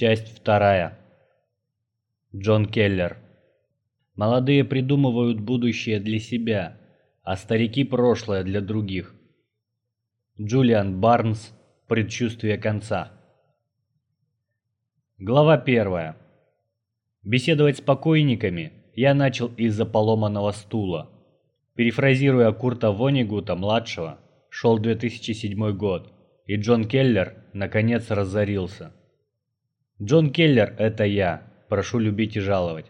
Часть вторая. Джон Келлер. Молодые придумывают будущее для себя, а старики прошлое для других. Джулиан Барнс. Предчувствие конца. Глава первая. Беседовать с покойниками я начал из-за поломанного стула. Перефразируя Курта Вонигута-младшего, шел 2007 год, и Джон Келлер наконец разорился. Джон Келлер – это я, прошу любить и жаловать.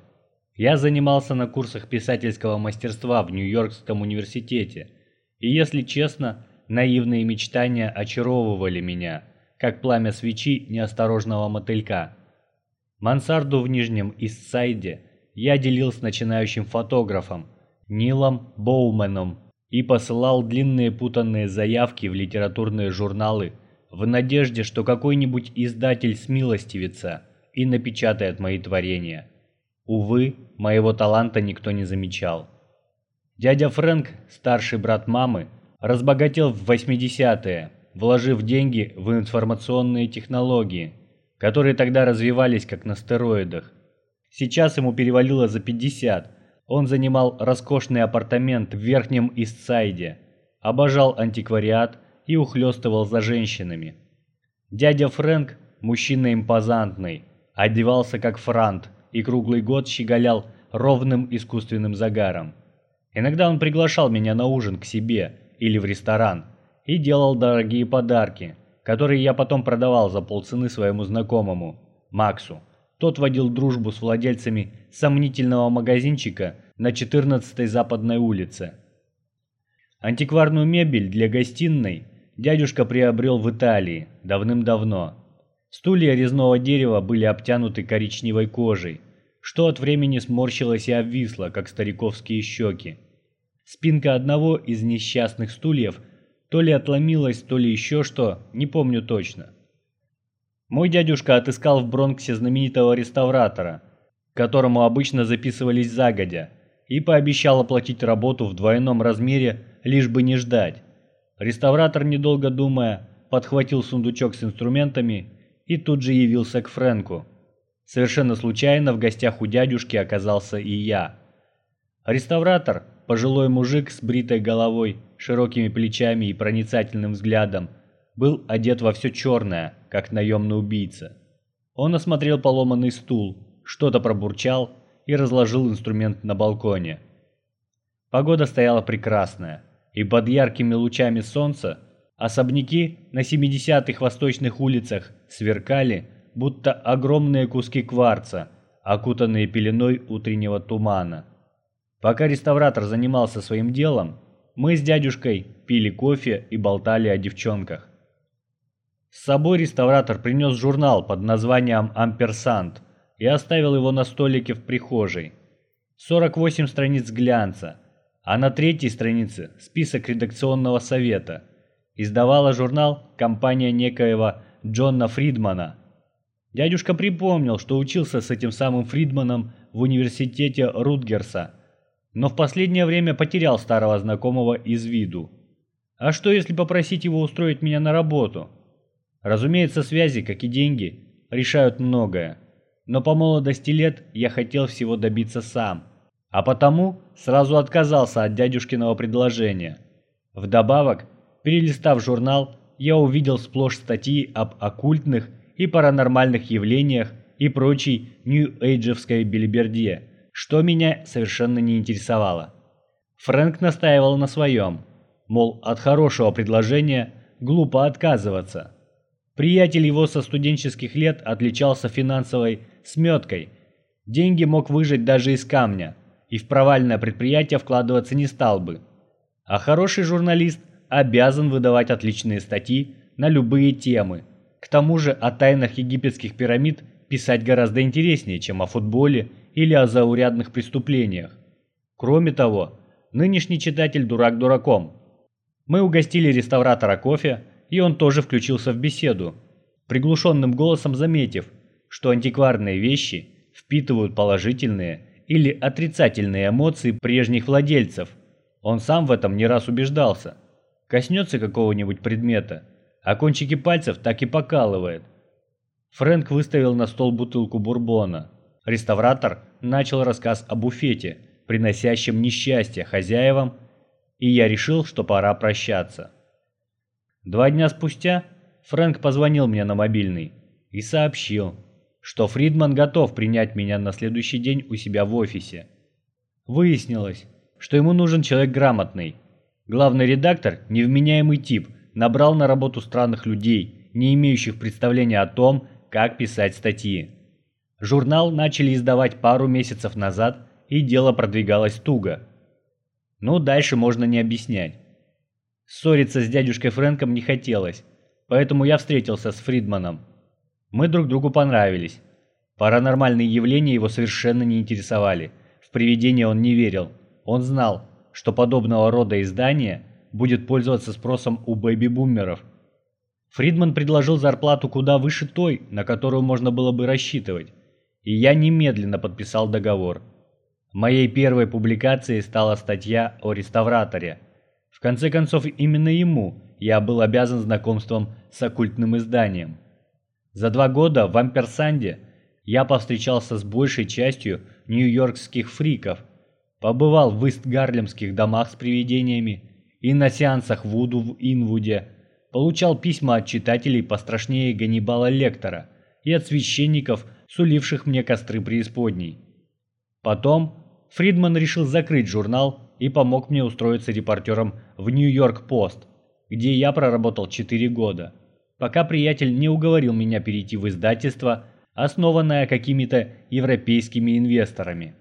Я занимался на курсах писательского мастерства в Нью-Йоркском университете, и, если честно, наивные мечтания очаровывали меня, как пламя свечи неосторожного мотылька. Мансарду в Нижнем Иссайде я делил с начинающим фотографом Нилом Боуменом и посылал длинные путанные заявки в литературные журналы – в надежде, что какой-нибудь издатель смилостивится и напечатает мои творения. Увы, моего таланта никто не замечал. Дядя Фрэнк, старший брат мамы, разбогател в 80-е, вложив деньги в информационные технологии, которые тогда развивались как на стероидах. Сейчас ему перевалило за 50. Он занимал роскошный апартамент в Верхнем Истсайде, обожал антиквариат и ухлёстывал за женщинами. Дядя Фрэнк, мужчина импозантный, одевался как франт и круглый год щеголял ровным искусственным загаром. Иногда он приглашал меня на ужин к себе или в ресторан и делал дорогие подарки, которые я потом продавал за полцены своему знакомому, Максу. Тот водил дружбу с владельцами сомнительного магазинчика на 14-й Западной улице. Антикварную мебель для гостиной дядюшка приобрел в Италии давным-давно. Стулья резного дерева были обтянуты коричневой кожей, что от времени сморщилось и обвисло, как стариковские щеки. Спинка одного из несчастных стульев то ли отломилась, то ли еще что, не помню точно. Мой дядюшка отыскал в Бронксе знаменитого реставратора, которому обычно записывались загодя, и пообещал оплатить работу в двойном размере, лишь бы не ждать. Реставратор, недолго думая, подхватил сундучок с инструментами и тут же явился к Фрэнку. Совершенно случайно в гостях у дядюшки оказался и я. Реставратор, пожилой мужик с бритой головой, широкими плечами и проницательным взглядом, был одет во все черное, как наемный убийца. Он осмотрел поломанный стул, что-то пробурчал и разложил инструмент на балконе. Погода стояла прекрасная и под яркими лучами солнца особняки на 70-х восточных улицах сверкали, будто огромные куски кварца, окутанные пеленой утреннего тумана. Пока реставратор занимался своим делом, мы с дядюшкой пили кофе и болтали о девчонках. С собой реставратор принес журнал под названием «Амперсант» и оставил его на столике в прихожей. 48 страниц глянца – а на третьей странице список редакционного совета. Издавала журнал компания некоего Джона Фридмана. Дядюшка припомнил, что учился с этим самым Фридманом в университете Рутгерса, но в последнее время потерял старого знакомого из виду. А что если попросить его устроить меня на работу? Разумеется, связи, как и деньги, решают многое. Но по молодости лет я хотел всего добиться сам – а потому сразу отказался от дядюшкиного предложения. Вдобавок, перелистав журнал, я увидел сплошь статьи об оккультных и паранормальных явлениях и прочей нью-эйджевской белиберде, что меня совершенно не интересовало. Фрэнк настаивал на своем, мол, от хорошего предложения глупо отказываться. Приятель его со студенческих лет отличался финансовой сметкой, деньги мог выжать даже из камня – и в провальное предприятие вкладываться не стал бы. А хороший журналист обязан выдавать отличные статьи на любые темы. К тому же о тайнах египетских пирамид писать гораздо интереснее, чем о футболе или о заурядных преступлениях. Кроме того, нынешний читатель дурак дураком. Мы угостили реставратора кофе, и он тоже включился в беседу, приглушенным голосом заметив, что антикварные вещи впитывают положительные или отрицательные эмоции прежних владельцев. Он сам в этом не раз убеждался. Коснется какого-нибудь предмета, а кончики пальцев так и покалывает. Фрэнк выставил на стол бутылку бурбона. Реставратор начал рассказ о буфете, приносящем несчастье хозяевам, и я решил, что пора прощаться. Два дня спустя Фрэнк позвонил мне на мобильный и сообщил, что Фридман готов принять меня на следующий день у себя в офисе. Выяснилось, что ему нужен человек грамотный. Главный редактор, невменяемый тип, набрал на работу странных людей, не имеющих представления о том, как писать статьи. Журнал начали издавать пару месяцев назад, и дело продвигалось туго. Ну, дальше можно не объяснять. Ссориться с дядюшкой Фрэнком не хотелось, поэтому я встретился с Фридманом. Мы друг другу понравились. Паранормальные явления его совершенно не интересовали. В привидения он не верил. Он знал, что подобного рода издание будет пользоваться спросом у бэби-бумеров. Фридман предложил зарплату куда выше той, на которую можно было бы рассчитывать, и я немедленно подписал договор. Моей первой публикацией стала статья о реставраторе. В конце концов, именно ему я был обязан знакомством с оккультным изданием. За два года в Амперсанде я повстречался с большей частью нью-йоркских фриков, Побывал в Ист-Гарлемских домах с привидениями и на сеансах Вуду в Инвуде. Получал письма от читателей пострашнее Ганнибала Лектора и от священников, суливших мне костры преисподней. Потом Фридман решил закрыть журнал и помог мне устроиться репортером в Нью-Йорк-Пост, где я проработал 4 года, пока приятель не уговорил меня перейти в издательство, основанное какими-то европейскими инвесторами.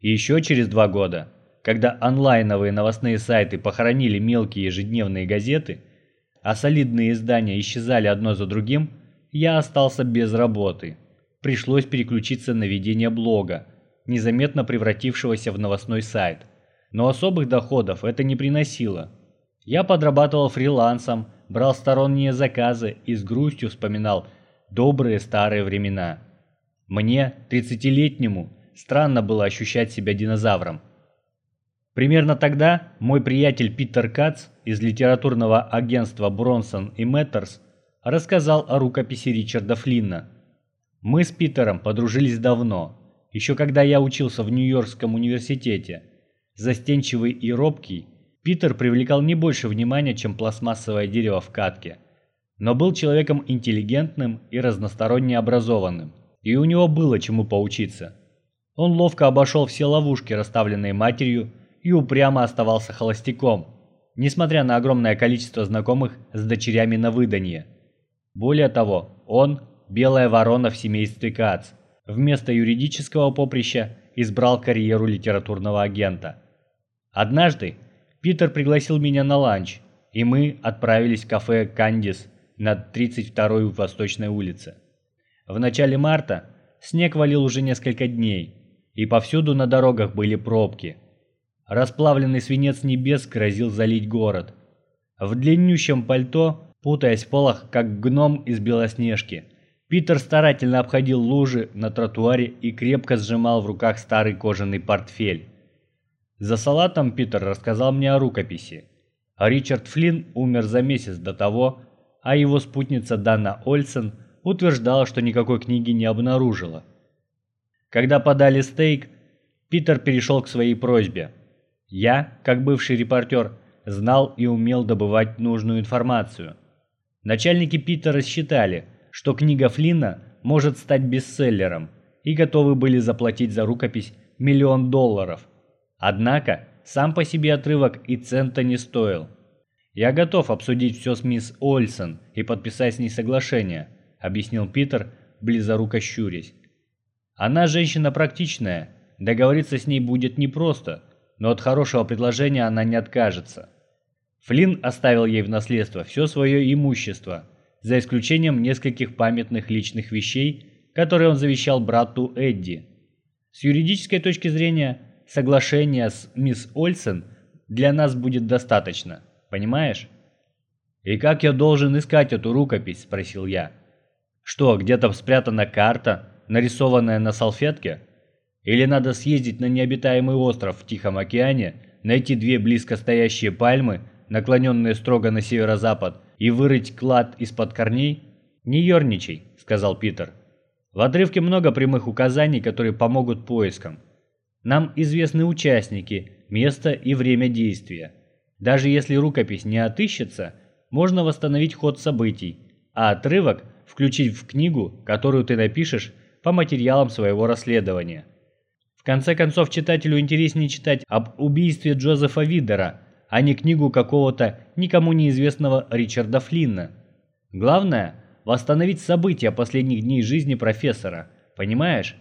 И еще через два года, когда онлайновые новостные сайты похоронили мелкие ежедневные газеты, а солидные издания исчезали одно за другим, я остался без работы. Пришлось переключиться на ведение блога, незаметно превратившегося в новостной сайт. Но особых доходов это не приносило. Я подрабатывал фрилансом, брал сторонние заказы и с грустью вспоминал добрые старые времена. Мне, 30-летнему, странно было ощущать себя динозавром. Примерно тогда мой приятель Питер Кац из литературного агентства Бронсон и Мэттерс рассказал о рукописи Ричарда Флинна. Мы с Питером подружились давно, еще когда я учился в Нью-Йоркском университете. Застенчивый и робкий, Питер привлекал не больше внимания, чем пластмассовое дерево в катке, но был человеком интеллигентным и разносторонне образованным, и у него было чему поучиться. Он ловко обошел все ловушки, расставленные матерью, и упрямо оставался холостяком, несмотря на огромное количество знакомых с дочерями на выданье. Более того, он – белая ворона в семействе Кац. Вместо юридического поприща избрал карьеру литературного агента. Однажды Питер пригласил меня на ланч, и мы отправились в кафе «Кандис» на 32-й Восточной улице. В начале марта снег валил уже несколько дней, и повсюду на дорогах были пробки. Расплавленный свинец небес грозил залить город. В длиннющем пальто, путаясь в полах, как гном из Белоснежки, Питер старательно обходил лужи на тротуаре и крепко сжимал в руках старый кожаный портфель. За салатом Питер рассказал мне о рукописи. А Ричард Флинн умер за месяц до того, а его спутница Дана Ольсен утверждала, что никакой книги не обнаружила. Когда подали стейк, Питер перешел к своей просьбе. Я, как бывший репортер, знал и умел добывать нужную информацию. Начальники Питера считали, что книга Флинна может стать бестселлером и готовы были заплатить за рукопись миллион долларов. Однако сам по себе отрывок и цента не стоил. «Я готов обсудить все с мисс Ольсон и подписать с ней соглашение», объяснил Питер, близоруко щурясь. Она женщина практичная, договориться с ней будет непросто, но от хорошего предложения она не откажется. Флинн оставил ей в наследство все свое имущество, за исключением нескольких памятных личных вещей, которые он завещал брату Эдди. С юридической точки зрения, соглашения с мисс Ольсен для нас будет достаточно, понимаешь? «И как я должен искать эту рукопись?» – спросил я. «Что, где-то спрятана карта?» нарисованная на салфетке? Или надо съездить на необитаемый остров в Тихом океане, найти две близко стоящие пальмы, наклоненные строго на северо-запад, и вырыть клад из-под корней? «Не ерничай», — сказал Питер. «В отрывке много прямых указаний, которые помогут поискам. Нам известны участники, место и время действия. Даже если рукопись не отыщется, можно восстановить ход событий, а отрывок включить в книгу, которую ты напишешь по материалам своего расследования. В конце концов, читателю интереснее читать об убийстве Джозефа Видера, а не книгу какого-то никому неизвестного Ричарда Флинна. Главное – восстановить события последних дней жизни профессора, понимаешь?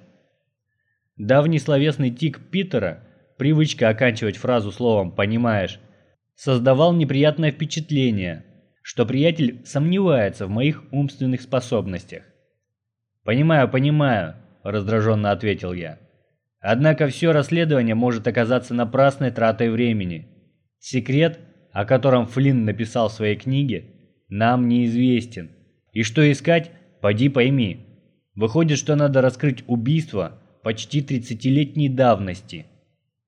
Давний словесный тик Питера, привычка оканчивать фразу словом «понимаешь», создавал неприятное впечатление, что приятель сомневается в моих умственных способностях. «Понимаю, понимаю», – раздраженно ответил я. «Однако все расследование может оказаться напрасной тратой времени. Секрет, о котором Флинн написал в своей книге, нам неизвестен. И что искать, поди пойми. Выходит, что надо раскрыть убийство почти 30-летней давности.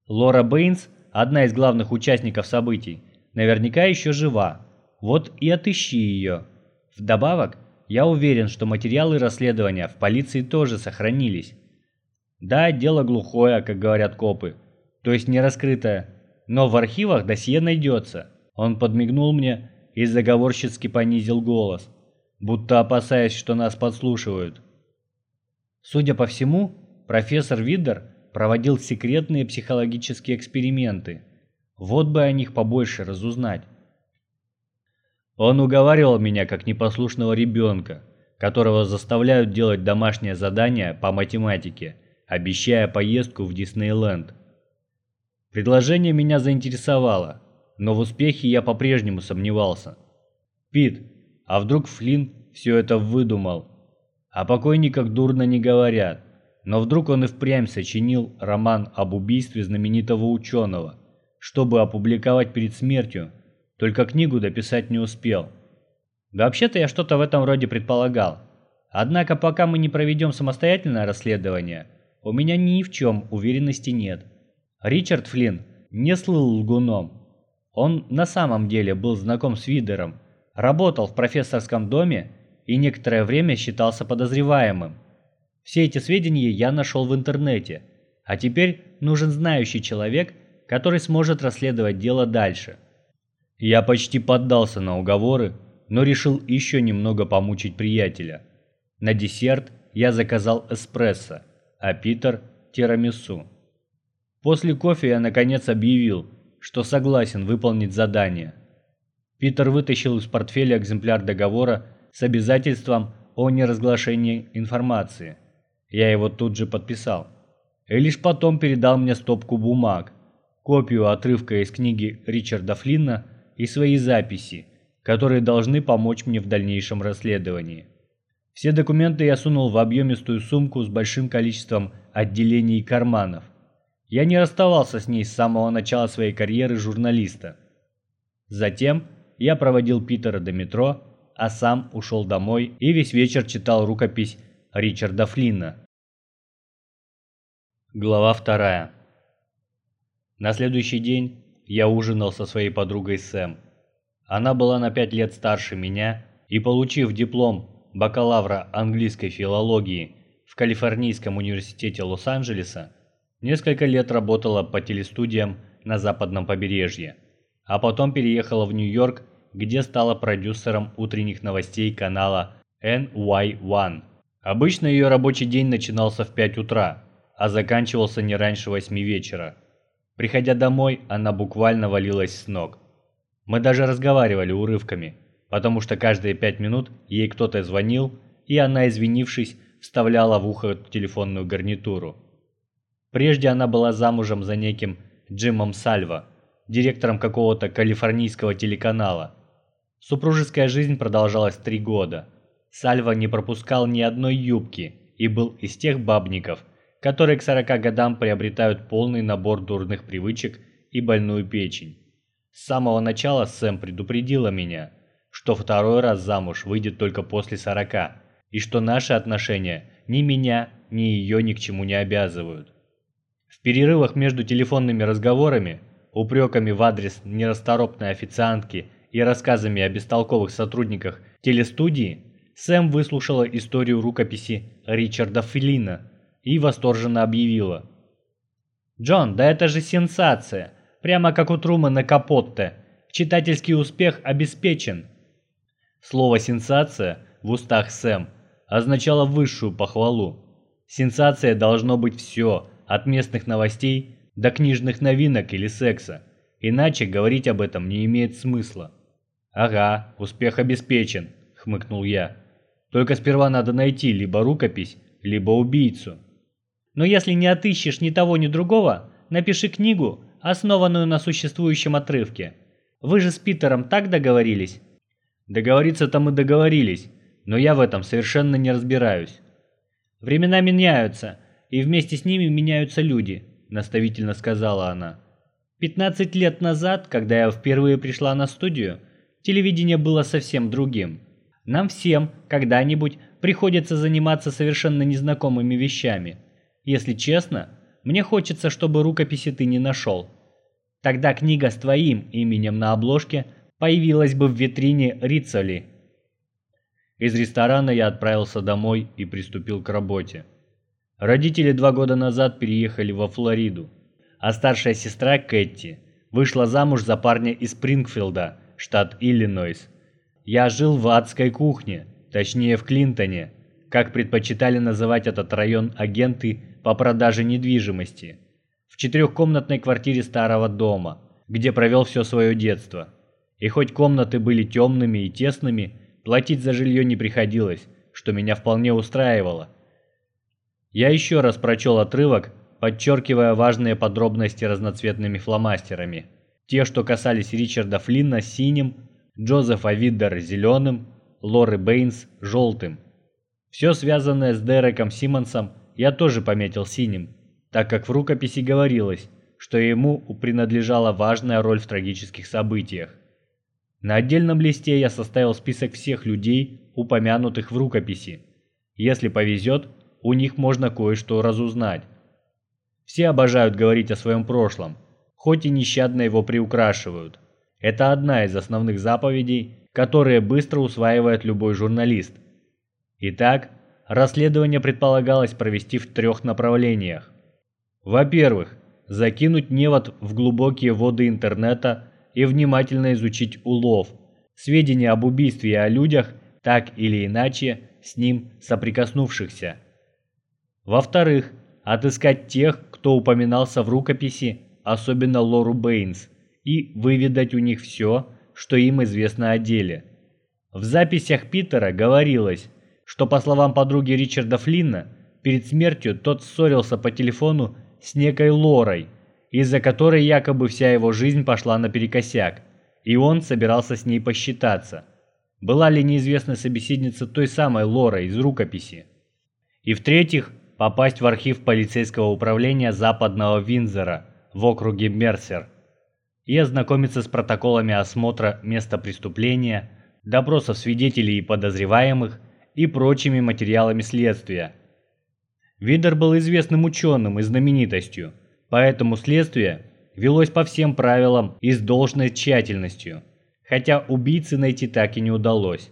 Лора Бэйнс, одна из главных участников событий, наверняка еще жива. Вот и отыщи ее. Вдобавок, я уверен, что материалы расследования в полиции тоже сохранились. Да, дело глухое, как говорят копы, то есть не раскрытое, но в архивах досье найдется. Он подмигнул мне и заговорщицки понизил голос, будто опасаясь, что нас подслушивают. Судя по всему, профессор Видер проводил секретные психологические эксперименты. Вот бы о них побольше разузнать. Он уговаривал меня как непослушного ребенка, которого заставляют делать домашнее задание по математике, обещая поездку в Диснейленд. Предложение меня заинтересовало, но в успехе я по-прежнему сомневался. Пит, а вдруг Флинн все это выдумал? О покойниках дурно не говорят, но вдруг он и впрямь сочинил роман об убийстве знаменитого ученого, чтобы опубликовать перед смертью, только книгу дописать не успел. Вообще-то я что-то в этом роде предполагал. Однако пока мы не проведем самостоятельное расследование, у меня ни в чем уверенности нет. Ричард Флинн не слыл лгуном. Он на самом деле был знаком с Видером, работал в профессорском доме и некоторое время считался подозреваемым. Все эти сведения я нашел в интернете, а теперь нужен знающий человек, который сможет расследовать дело дальше. Я почти поддался на уговоры, но решил еще немного помучить приятеля. На десерт я заказал эспрессо, а Питер – тирамису. После кофе я наконец объявил, что согласен выполнить задание. Питер вытащил из портфеля экземпляр договора с обязательством о неразглашении информации. Я его тут же подписал. И лишь потом передал мне стопку бумаг, копию отрывка из книги Ричарда Флинна и свои записи, которые должны помочь мне в дальнейшем расследовании. Все документы я сунул в объемистую сумку с большим количеством отделений и карманов. Я не расставался с ней с самого начала своей карьеры журналиста. Затем я проводил Питера до метро, а сам ушел домой и весь вечер читал рукопись Ричарда Флинна. Глава вторая. На следующий день я ужинал со своей подругой Сэм. Она была на пять лет старше меня и, получив диплом бакалавра английской филологии в Калифорнийском университете Лос-Анджелеса, Несколько лет работала по телестудиям на западном побережье, а потом переехала в Нью-Йорк, где стала продюсером утренних новостей канала NY1. Обычно ее рабочий день начинался в 5 утра, а заканчивался не раньше 8 вечера. Приходя домой, она буквально валилась с ног. Мы даже разговаривали урывками, потому что каждые 5 минут ей кто-то звонил, и она, извинившись, вставляла в ухо телефонную гарнитуру. Прежде она была замужем за неким Джимом Сальво, директором какого-то калифорнийского телеканала. Супружеская жизнь продолжалась три года. Сальво не пропускал ни одной юбки и был из тех бабников, которые к 40 годам приобретают полный набор дурных привычек и больную печень. С самого начала Сэм предупредила меня, что второй раз замуж выйдет только после 40, и что наши отношения ни меня, ни ее ни к чему не обязывают. В перерывах между телефонными разговорами, упреками в адрес нерасторопной официантки и рассказами о бестолковых сотрудниках телестудии, Сэм выслушала историю рукописи Ричарда Филина и восторженно объявила. «Джон, да это же сенсация! Прямо как у Трумана Капотте. Читательский успех обеспечен!» Слово «сенсация» в устах Сэм означало высшую похвалу. Сенсация должно быть все, от местных новостей до книжных новинок или секса. Иначе говорить об этом не имеет смысла. «Ага, успех обеспечен», — хмыкнул я. «Только сперва надо найти либо рукопись, либо убийцу». «Но если не отыщешь ни того, ни другого, напиши книгу, основанную на существующем отрывке. Вы же с Питером так договорились?» «Договориться-то мы договорились, но я в этом совершенно не разбираюсь». «Времена меняются, и вместе с ними меняются люди», — наставительно сказала она. «15 лет назад, когда я впервые пришла на студию, телевидение было совсем другим. Нам всем когда-нибудь приходится заниматься совершенно незнакомыми вещами. Если честно, мне хочется, чтобы рукописи ты не нашел. Тогда книга с твоим именем на обложке появилась бы в витрине Рицоли. Из ресторана я отправился домой и приступил к работе. Родители два года назад переехали во Флориду, а старшая сестра Кэти вышла замуж за парня из Спрингфилда, штат Иллинойс. Я жил в адской кухне, точнее в Клинтоне, как предпочитали называть этот район агенты по продаже недвижимости, в четырехкомнатной квартире старого дома, где провел все свое детство. И хоть комнаты были темными и тесными, платить за жилье не приходилось, что меня вполне устраивало. Я еще раз прочел отрывок, подчеркивая важные подробности разноцветными фломастерами. Те, что касались Ричарда Флинна синим, Джозефа Виддера зеленым, Лоры Бэйнс желтым. Все связанное с Дереком Симмонсом я тоже пометил синим, так как в рукописи говорилось, что ему принадлежала важная роль в трагических событиях. На отдельном листе я составил список всех людей, упомянутых в рукописи. Если повезет, у них можно кое-что разузнать. Все обожают говорить о своем прошлом, хоть и нещадно его приукрашивают. Это одна из основных заповедей, которые быстро усваивает любой журналист. Итак, расследование предполагалось провести в трех направлениях. Во-первых, закинуть невод в глубокие воды интернета и внимательно изучить улов, сведения об убийстве и о людях, так или иначе с ним соприкоснувшихся. Во-вторых, отыскать тех, кто упоминался в рукописи, особенно Лору Бэйнс, и выведать у них все, что им известно о деле. В записях Питера говорилось, что по словам подруги Ричарда Флинна, перед смертью тот ссорился по телефону с некой Лорой, из-за которой якобы вся его жизнь пошла наперекосяк, и он собирался с ней посчитаться. Была ли неизвестная собеседница той самой Лорой из рукописи? И в-третьих, попасть в архив полицейского управления Западного Винзора в округе Мерсер и ознакомиться с протоколами осмотра места преступления, допросов свидетелей и подозреваемых и прочими материалами следствия. Видер был известным ученым и знаменитостью, поэтому следствие велось по всем правилам и с должной тщательностью, хотя убийцы найти так и не удалось.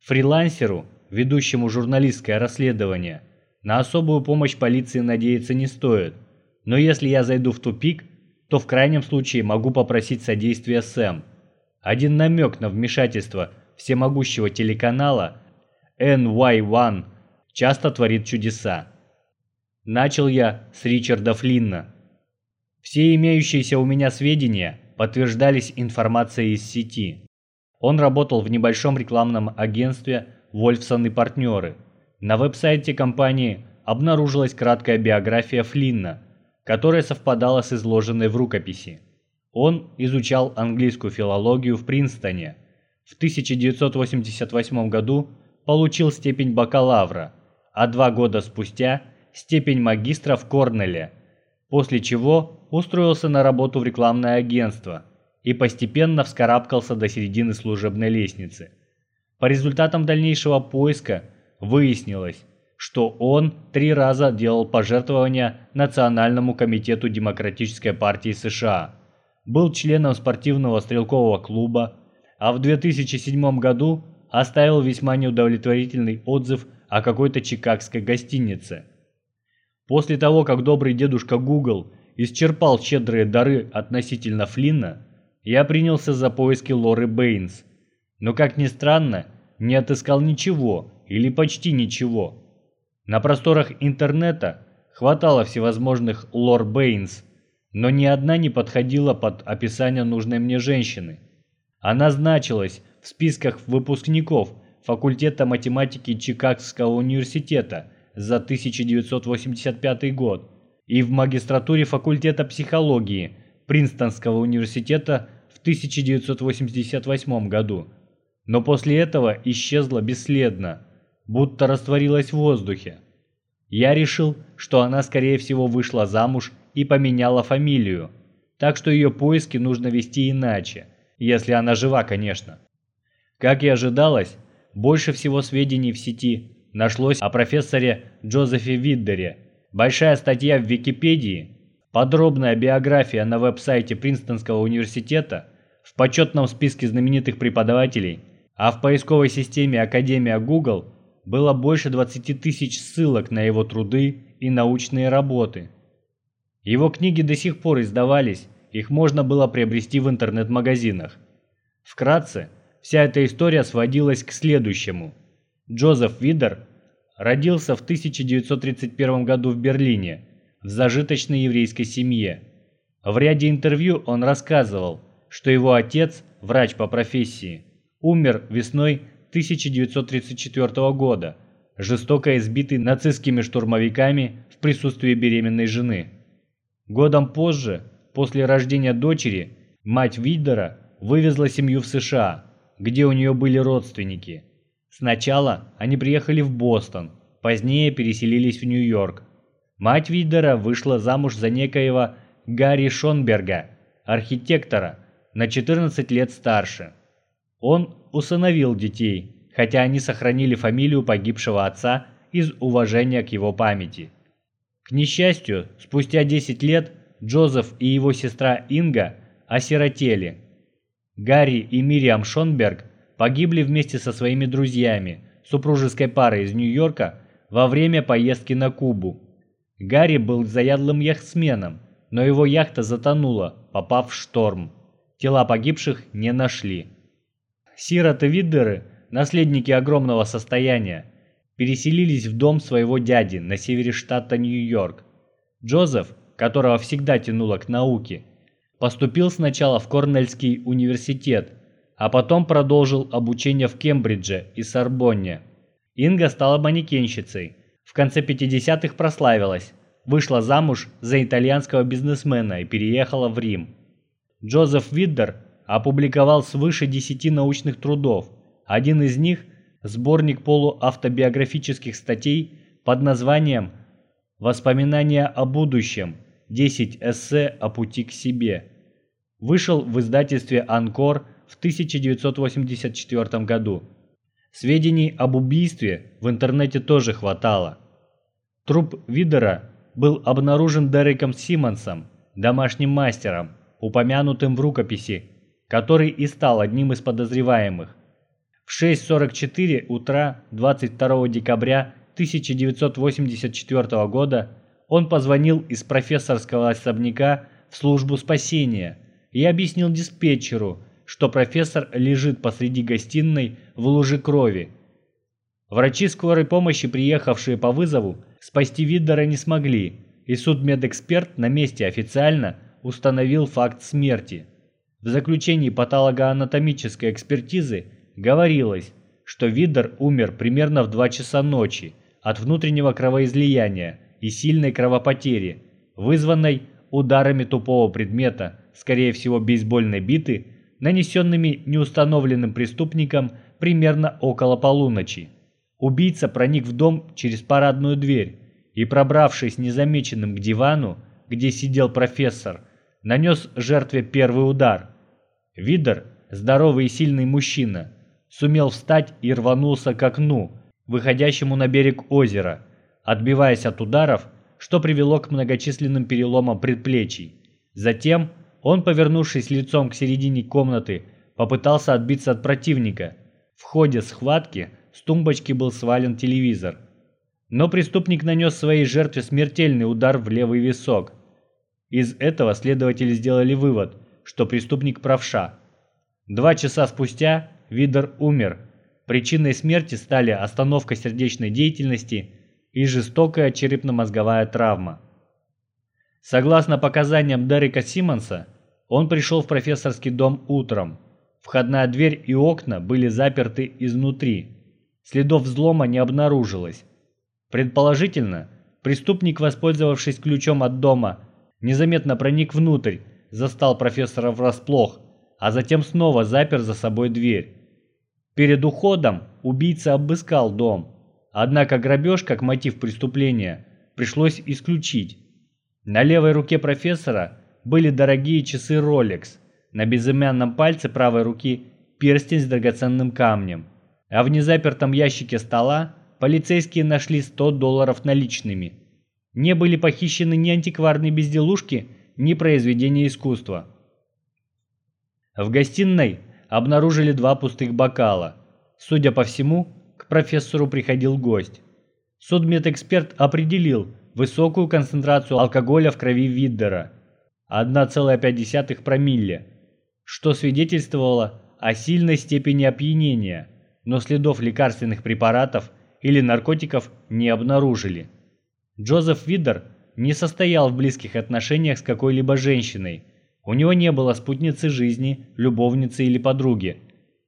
Фрилансеру, ведущему журналистское расследование – на особую помощь полиции надеяться не стоит, но если я зайду в тупик, то в крайнем случае могу попросить содействия Сэм. Один намек на вмешательство всемогущего телеканала NY1 часто творит чудеса. Начал я с Ричарда Флинна. Все имеющиеся у меня сведения подтверждались информацией из сети. Он работал в небольшом рекламном агентстве «Вольфсон и партнеры», на веб-сайте компании обнаружилась краткая биография Флинна, которая совпадала с изложенной в рукописи. Он изучал английскую филологию в Принстоне. В 1988 году получил степень бакалавра, а два года спустя – степень магистра в Корнелле, после чего устроился на работу в рекламное агентство и постепенно вскарабкался до середины служебной лестницы. По результатам дальнейшего поиска – Выяснилось, что он три раза делал пожертвования Национальному комитету Демократической партии США, был членом спортивного стрелкового клуба, а в 2007 году оставил весьма неудовлетворительный отзыв о какой-то чикагской гостинице. После того, как добрый дедушка Google исчерпал щедрые дары относительно Флинна, я принялся за поиски Лоры Бэйнс, но, как ни странно, не отыскал ничего или почти ничего. На просторах интернета хватало всевозможных Лор Бэйнс, но ни одна не подходила под описание нужной мне женщины. Она значилась в списках выпускников факультета математики Чикагского университета за 1985 год и в магистратуре факультета психологии Принстонского университета в 1988 году. Но после этого исчезла бесследно, будто растворилась в воздухе. Я решил, что она скорее всего вышла замуж и поменяла фамилию, так что ее поиски нужно вести иначе, если она жива, конечно. Как и ожидалось, больше всего сведений в сети нашлось о профессоре Джозефе Виддере. Большая статья в Википедии, подробная биография на веб-сайте Принстонского университета, в почетном списке знаменитых преподавателей, а в поисковой системе Академия Google было больше 20 тысяч ссылок на его труды и научные работы. Его книги до сих пор издавались, их можно было приобрести в интернет-магазинах. Вкратце, вся эта история сводилась к следующему. Джозеф Видер родился в 1931 году в Берлине, в зажиточной еврейской семье. В ряде интервью он рассказывал, что его отец, врач по профессии, умер весной 1934 года, жестоко избитый нацистскими штурмовиками в присутствии беременной жены. Годом позже, после рождения дочери, мать Виддера вывезла семью в США, где у нее были родственники. Сначала они приехали в Бостон, позднее переселились в Нью-Йорк. Мать Виддера вышла замуж за некоего Гарри Шонберга, архитектора, на 14 лет старше. Он усыновил детей, хотя они сохранили фамилию погибшего отца из уважения к его памяти. К несчастью, спустя 10 лет Джозеф и его сестра Инга осиротели. Гарри и Мириам Шонберг погибли вместе со своими друзьями, супружеской парой из Нью-Йорка, во время поездки на Кубу. Гарри был заядлым яхтсменом, но его яхта затонула, попав в шторм. Тела погибших не нашли. Сироты Виддеры, наследники огромного состояния, переселились в дом своего дяди на севере штата Нью-Йорк. Джозеф, которого всегда тянуло к науке, поступил сначала в Корнельский университет, а потом продолжил обучение в Кембридже и Сорбонне. Инга стала манекенщицей, в конце 50-х прославилась, вышла замуж за итальянского бизнесмена и переехала в Рим. Джозеф Виддер опубликовал свыше 10 научных трудов, один из них – сборник полуавтобиографических статей под названием «Воспоминания о будущем. 10 эссе о пути к себе». Вышел в издательстве «Анкор» в 1984 году. Сведений об убийстве в интернете тоже хватало. Труп Видера был обнаружен Дереком Симмонсом, домашним мастером, упомянутым в рукописи, который и стал одним из подозреваемых. В 6.44 утра 22 декабря 1984 года он позвонил из профессорского особняка в службу спасения и объяснил диспетчеру, что профессор лежит посреди гостиной в луже крови. Врачи скорой помощи, приехавшие по вызову, спасти Виддера не смогли, и судмедэксперт на месте официально установил факт смерти. В заключении патологоанатомической экспертизы говорилось, что Виддер умер примерно в 2 часа ночи от внутреннего кровоизлияния и сильной кровопотери, вызванной ударами тупого предмета, скорее всего бейсбольной биты, нанесенными неустановленным преступником примерно около полуночи. Убийца проник в дом через парадную дверь и, пробравшись незамеченным к дивану, где сидел профессор, нанес жертве первый удар. Видер, здоровый и сильный мужчина, сумел встать и рванулся к окну, выходящему на берег озера, отбиваясь от ударов, что привело к многочисленным переломам предплечий. Затем он, повернувшись лицом к середине комнаты, попытался отбиться от противника, В ходе схватки с тумбочки был свален телевизор. Но преступник нанес своей жертве смертельный удар в левый висок. Из этого следователи сделали вывод, что преступник правша. Два часа спустя Видер умер. Причиной смерти стали остановка сердечной деятельности и жестокая черепно-мозговая травма. Согласно показаниям Дерека Симмонса, он пришел в профессорский дом утром. Входная дверь и окна были заперты изнутри. Следов взлома не обнаружилось. Предположительно, преступник, воспользовавшись ключом от дома, незаметно проник внутрь, застал профессора врасплох, а затем снова запер за собой дверь. Перед уходом убийца обыскал дом, однако грабеж как мотив преступления пришлось исключить. На левой руке профессора были дорогие часы Rolex, на безымянном пальце правой руки перстень с драгоценным камнем, а в незапертом ящике стола полицейские нашли 100 долларов наличными. Не были похищены ни антикварные безделушки, ни произведения искусства. В гостиной обнаружили два пустых бокала. Судя по всему, к профессору приходил гость. Судмедэксперт определил высокую концентрацию алкоголя в крови Виддера – 1,5 промилле, что свидетельствовало о сильной степени опьянения, но следов лекарственных препаратов или наркотиков не обнаружили. Джозеф Видер не состоял в близких отношениях с какой-либо женщиной. У него не было спутницы жизни, любовницы или подруги.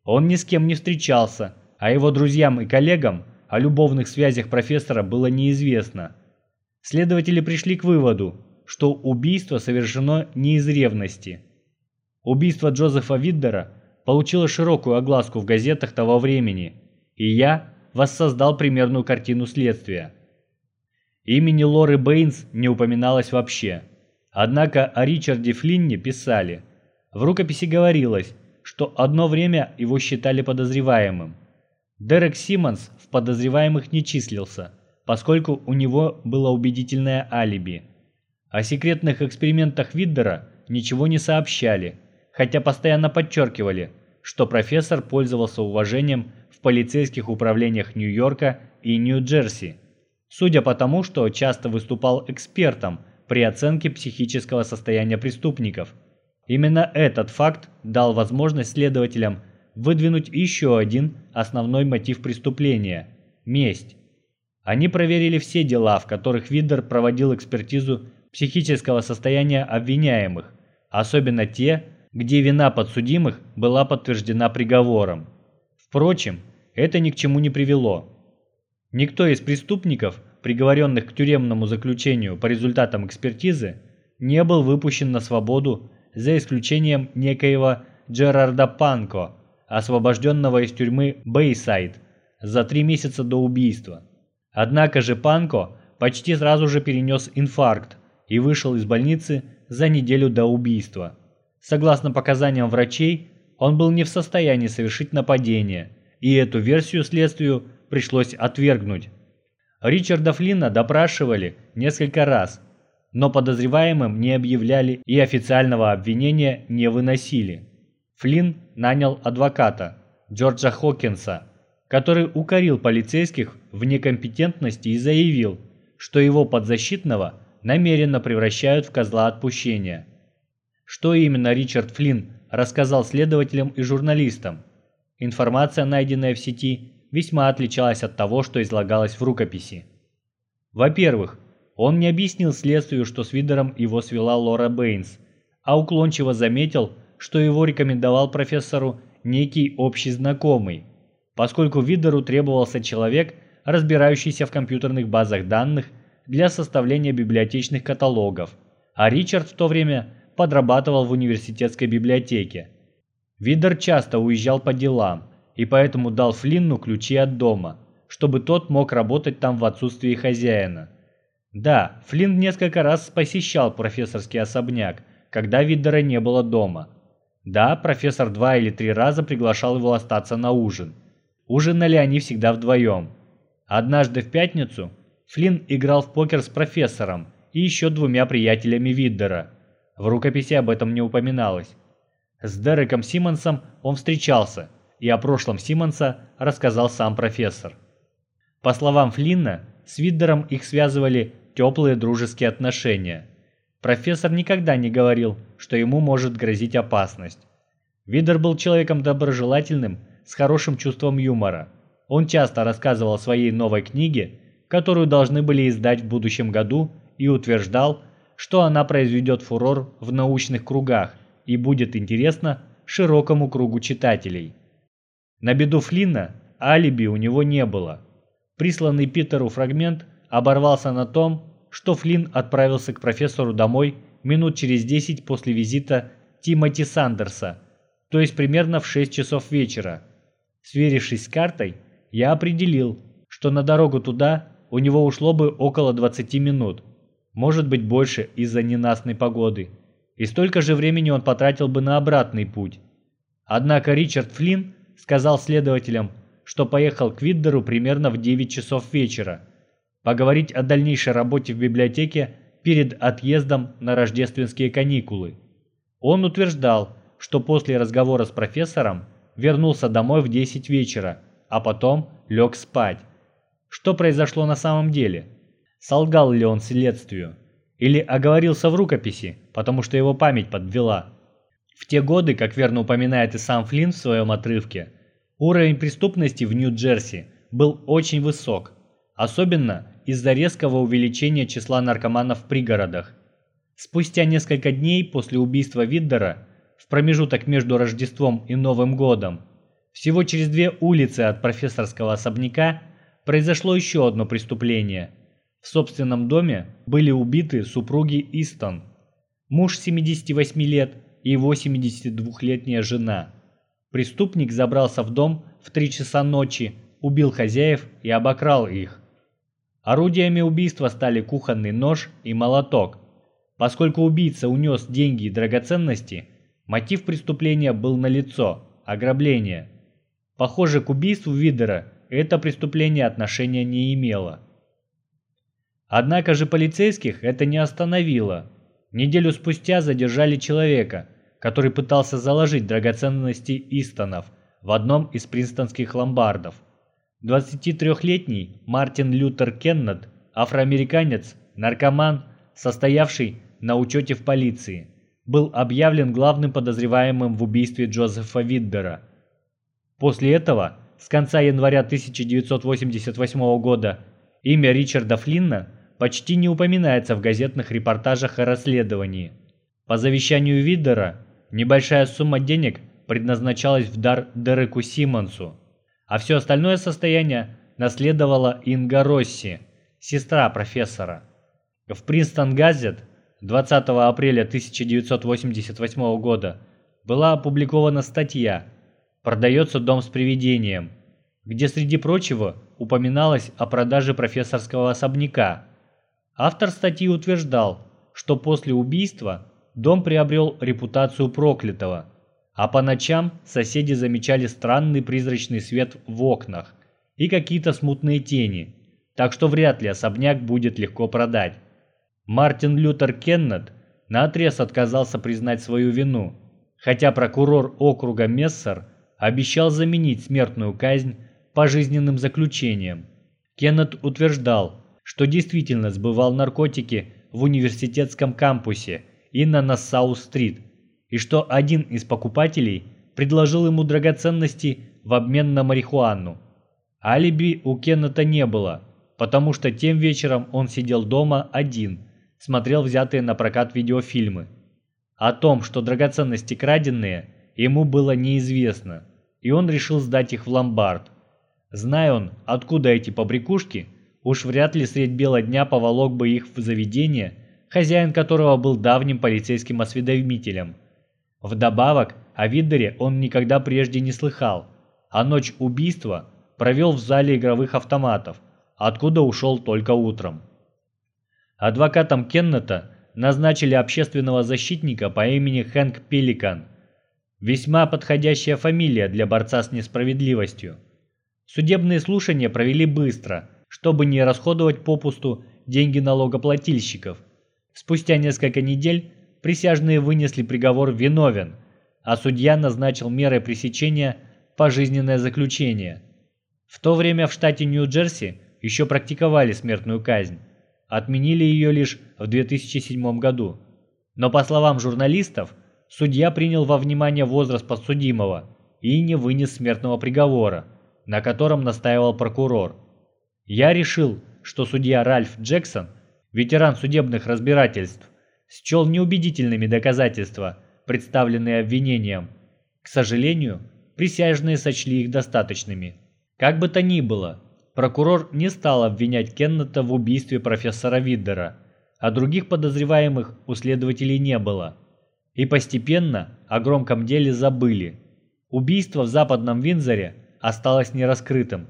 Он ни с кем не встречался, а его друзьям и коллегам о любовных связях профессора было неизвестно. Следователи пришли к выводу, что убийство совершено не из ревности. Убийство Джозефа Виддера получило широкую огласку в газетах того времени, и я воссоздал примерную картину следствия. Имени Лоры Бэйнс не упоминалось вообще. Однако о Ричарде Флинне писали. В рукописи говорилось, что одно время его считали подозреваемым. Дерек Симмонс в подозреваемых не числился, поскольку у него было убедительное алиби – о секретных экспериментах Виддера ничего не сообщали, хотя постоянно подчеркивали, что профессор пользовался уважением в полицейских управлениях Нью-Йорка и Нью-Джерси, судя по тому, что часто выступал экспертом при оценке психического состояния преступников. Именно этот факт дал возможность следователям выдвинуть еще один основной мотив преступления – месть. Они проверили все дела, в которых Виддер проводил экспертизу психического состояния обвиняемых, особенно те, где вина подсудимых была подтверждена приговором. Впрочем, это ни к чему не привело. Никто из преступников, приговоренных к тюремному заключению по результатам экспертизы, не был выпущен на свободу за исключением некоего Джерарда Панко, освобожденного из тюрьмы Бейсайд за три месяца до убийства. Однако же Панко почти сразу же перенес инфаркт, и вышел из больницы за неделю до убийства. Согласно показаниям врачей, он был не в состоянии совершить нападение, и эту версию следствию пришлось отвергнуть. Ричарда Флинна допрашивали несколько раз, но подозреваемым не объявляли и официального обвинения не выносили. Флинн нанял адвоката, Джорджа Хокинса, который укорил полицейских в некомпетентности и заявил, что его подзащитного намеренно превращают в козла отпущения. Что именно Ричард Флинн рассказал следователям и журналистам? Информация, найденная в сети, весьма отличалась от того, что излагалось в рукописи. Во-первых, он не объяснил следствию, что с Видером его свела Лора Бэйнс, а уклончиво заметил, что его рекомендовал профессору некий общий знакомый, поскольку Видеру требовался человек, разбирающийся в компьютерных базах данных для составления библиотечных каталогов, а Ричард в то время подрабатывал в университетской библиотеке. Видер часто уезжал по делам, и поэтому дал Флинну ключи от дома, чтобы тот мог работать там в отсутствии хозяина. Да, Флинн несколько раз посещал профессорский особняк, когда Видера не было дома. Да, профессор два или три раза приглашал его остаться на ужин. Ужинали они всегда вдвоем. Однажды в пятницу Флинн играл в покер с профессором и еще двумя приятелями Виддера. В рукописи об этом не упоминалось. С Дереком Симмонсом он встречался, и о прошлом Симмонса рассказал сам профессор. По словам Флинна, с Виддером их связывали теплые дружеские отношения. Профессор никогда не говорил, что ему может грозить опасность. Видер был человеком доброжелательным, с хорошим чувством юмора. Он часто рассказывал о своей новой книге, которую должны были издать в будущем году, и утверждал, что она произведет фурор в научных кругах и будет интересна широкому кругу читателей. На беду Флинна алиби у него не было. Присланный Питеру фрагмент оборвался на том, что Флинн отправился к профессору домой минут через 10 после визита Тимоти Сандерса, то есть примерно в 6 часов вечера. Сверившись с картой, я определил, что на дорогу туда у него ушло бы около 20 минут, может быть больше из-за ненастной погоды, и столько же времени он потратил бы на обратный путь. Однако Ричард Флинн сказал следователям, что поехал к Виддеру примерно в 9 часов вечера, поговорить о дальнейшей работе в библиотеке перед отъездом на рождественские каникулы. Он утверждал, что после разговора с профессором вернулся домой в 10 вечера, а потом лег спать. Что произошло на самом деле? Солгал ли он следствию? Или оговорился в рукописи, потому что его память подвела? В те годы, как верно упоминает и сам Флинн в своем отрывке, уровень преступности в Нью-Джерси был очень высок, особенно из-за резкого увеличения числа наркоманов в пригородах. Спустя несколько дней после убийства Виддера, в промежуток между Рождеством и Новым годом, всего через две улицы от профессорского особняка произошло еще одно преступление. В собственном доме были убиты супруги Истон, муж 78 лет и 82-летняя жена. Преступник забрался в дом в 3 часа ночи, убил хозяев и обокрал их. Орудиями убийства стали кухонный нож и молоток. Поскольку убийца унес деньги и драгоценности, мотив преступления был налицо – ограбление. Похоже, к убийству Видера это преступление отношения не имело. Однако же полицейских это не остановило. Неделю спустя задержали человека, который пытался заложить драгоценности Истонов в одном из принстонских ломбардов. 23-летний Мартин Лютер Кеннет, афроамериканец, наркоман, состоявший на учете в полиции, был объявлен главным подозреваемым в убийстве Джозефа Видбера. После этого, с конца января 1988 года, имя Ричарда Флинна почти не упоминается в газетных репортажах о расследовании. По завещанию Виддера небольшая сумма денег предназначалась в дар Дереку Симмонсу, а все остальное состояние наследовала Инга Росси, сестра профессора. В Принстон Газет 20 апреля 1988 года была опубликована статья «Продается дом с привидением», где среди прочего упоминалось о продаже профессорского особняка – Автор статьи утверждал, что после убийства дом приобрел репутацию проклятого, а по ночам соседи замечали странный призрачный свет в окнах и какие-то смутные тени, так что вряд ли особняк будет легко продать. Мартин Лютер Кеннет наотрез отказался признать свою вину, хотя прокурор округа Мессер обещал заменить смертную казнь пожизненным заключением. Кеннет утверждал, что действительно сбывал наркотики в университетском кампусе и на Нассау-стрит, и что один из покупателей предложил ему драгоценности в обмен на марихуану. Алиби у Кеннета не было, потому что тем вечером он сидел дома один, смотрел взятые на прокат видеофильмы. О том, что драгоценности краденные, ему было неизвестно, и он решил сдать их в ломбард. Зная он, откуда эти побрякушки, Уж вряд ли средь бела дня поволок бы их в заведение, хозяин которого был давним полицейским осведомителем. Вдобавок, о Виддере он никогда прежде не слыхал, а ночь убийства провел в зале игровых автоматов, откуда ушел только утром. Адвокатом Кеннета назначили общественного защитника по имени Хэнк Пеликан. Весьма подходящая фамилия для борца с несправедливостью. Судебные слушания провели быстро – чтобы не расходовать попусту деньги налогоплательщиков. Спустя несколько недель присяжные вынесли приговор виновен, а судья назначил мерой пресечения пожизненное заключение. В то время в штате Нью-Джерси еще практиковали смертную казнь. Отменили ее лишь в 2007 году. Но по словам журналистов, судья принял во внимание возраст подсудимого и не вынес смертного приговора, на котором настаивал прокурор. Я решил, что судья Ральф Джексон, ветеран судебных разбирательств, счел неубедительными доказательства, представленные обвинением. К сожалению, присяжные сочли их достаточными. Как бы то ни было, прокурор не стал обвинять Кеннета в убийстве профессора Виддера, а других подозреваемых у следователей не было. И постепенно о громком деле забыли. Убийство в западном Винзоре осталось нераскрытым.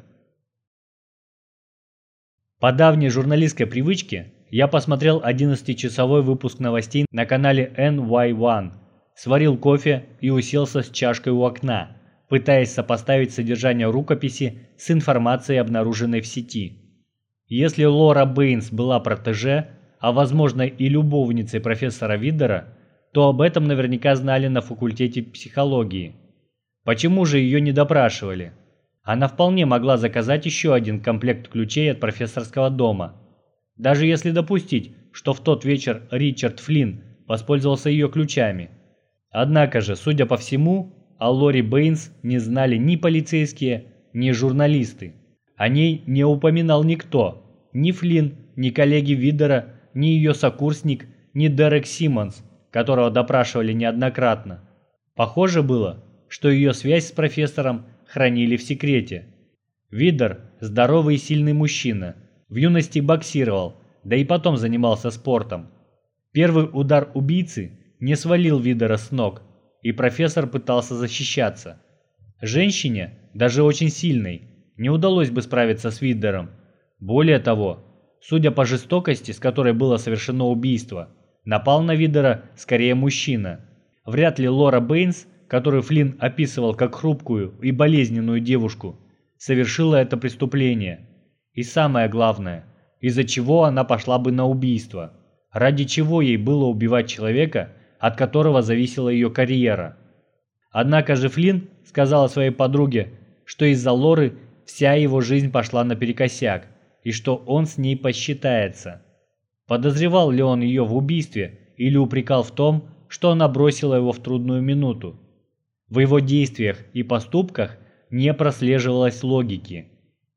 По давней журналистской привычке я посмотрел 11-часовой выпуск новостей на канале NY1, сварил кофе и уселся с чашкой у окна, пытаясь сопоставить содержание рукописи с информацией, обнаруженной в сети. Если Лора Бэйнс была протеже, а возможно и любовницей профессора Виддера, то об этом наверняка знали на факультете психологии. Почему же ее не допрашивали? Она вполне могла заказать еще один комплект ключей от профессорского дома. Даже если допустить, что в тот вечер Ричард Флинн воспользовался ее ключами. Однако же, судя по всему, о Лори Бэйнс не знали ни полицейские, ни журналисты. О ней не упоминал никто, ни Флинн, ни коллеги Видера, ни ее сокурсник, ни Дерек Симмонс, которого допрашивали неоднократно. Похоже было, что ее связь с профессором – хранили в секрете. Видер – здоровый и сильный мужчина. В юности боксировал, да и потом занимался спортом. Первый удар убийцы не свалил Видера с ног, и профессор пытался защищаться. Женщине, даже очень сильной, не удалось бы справиться с Видером. Более того, судя по жестокости, с которой было совершено убийство, напал на Видера скорее мужчина. Вряд ли Лора Бэйнс которую Флинн описывал как хрупкую и болезненную девушку, совершила это преступление. И самое главное, из-за чего она пошла бы на убийство, ради чего ей было убивать человека, от которого зависела ее карьера. Однако же Флинн сказала своей подруге, что из-за Лоры вся его жизнь пошла наперекосяк, и что он с ней посчитается. Подозревал ли он ее в убийстве или упрекал в том, что она бросила его в трудную минуту? В его действиях и поступках не прослеживалось логики.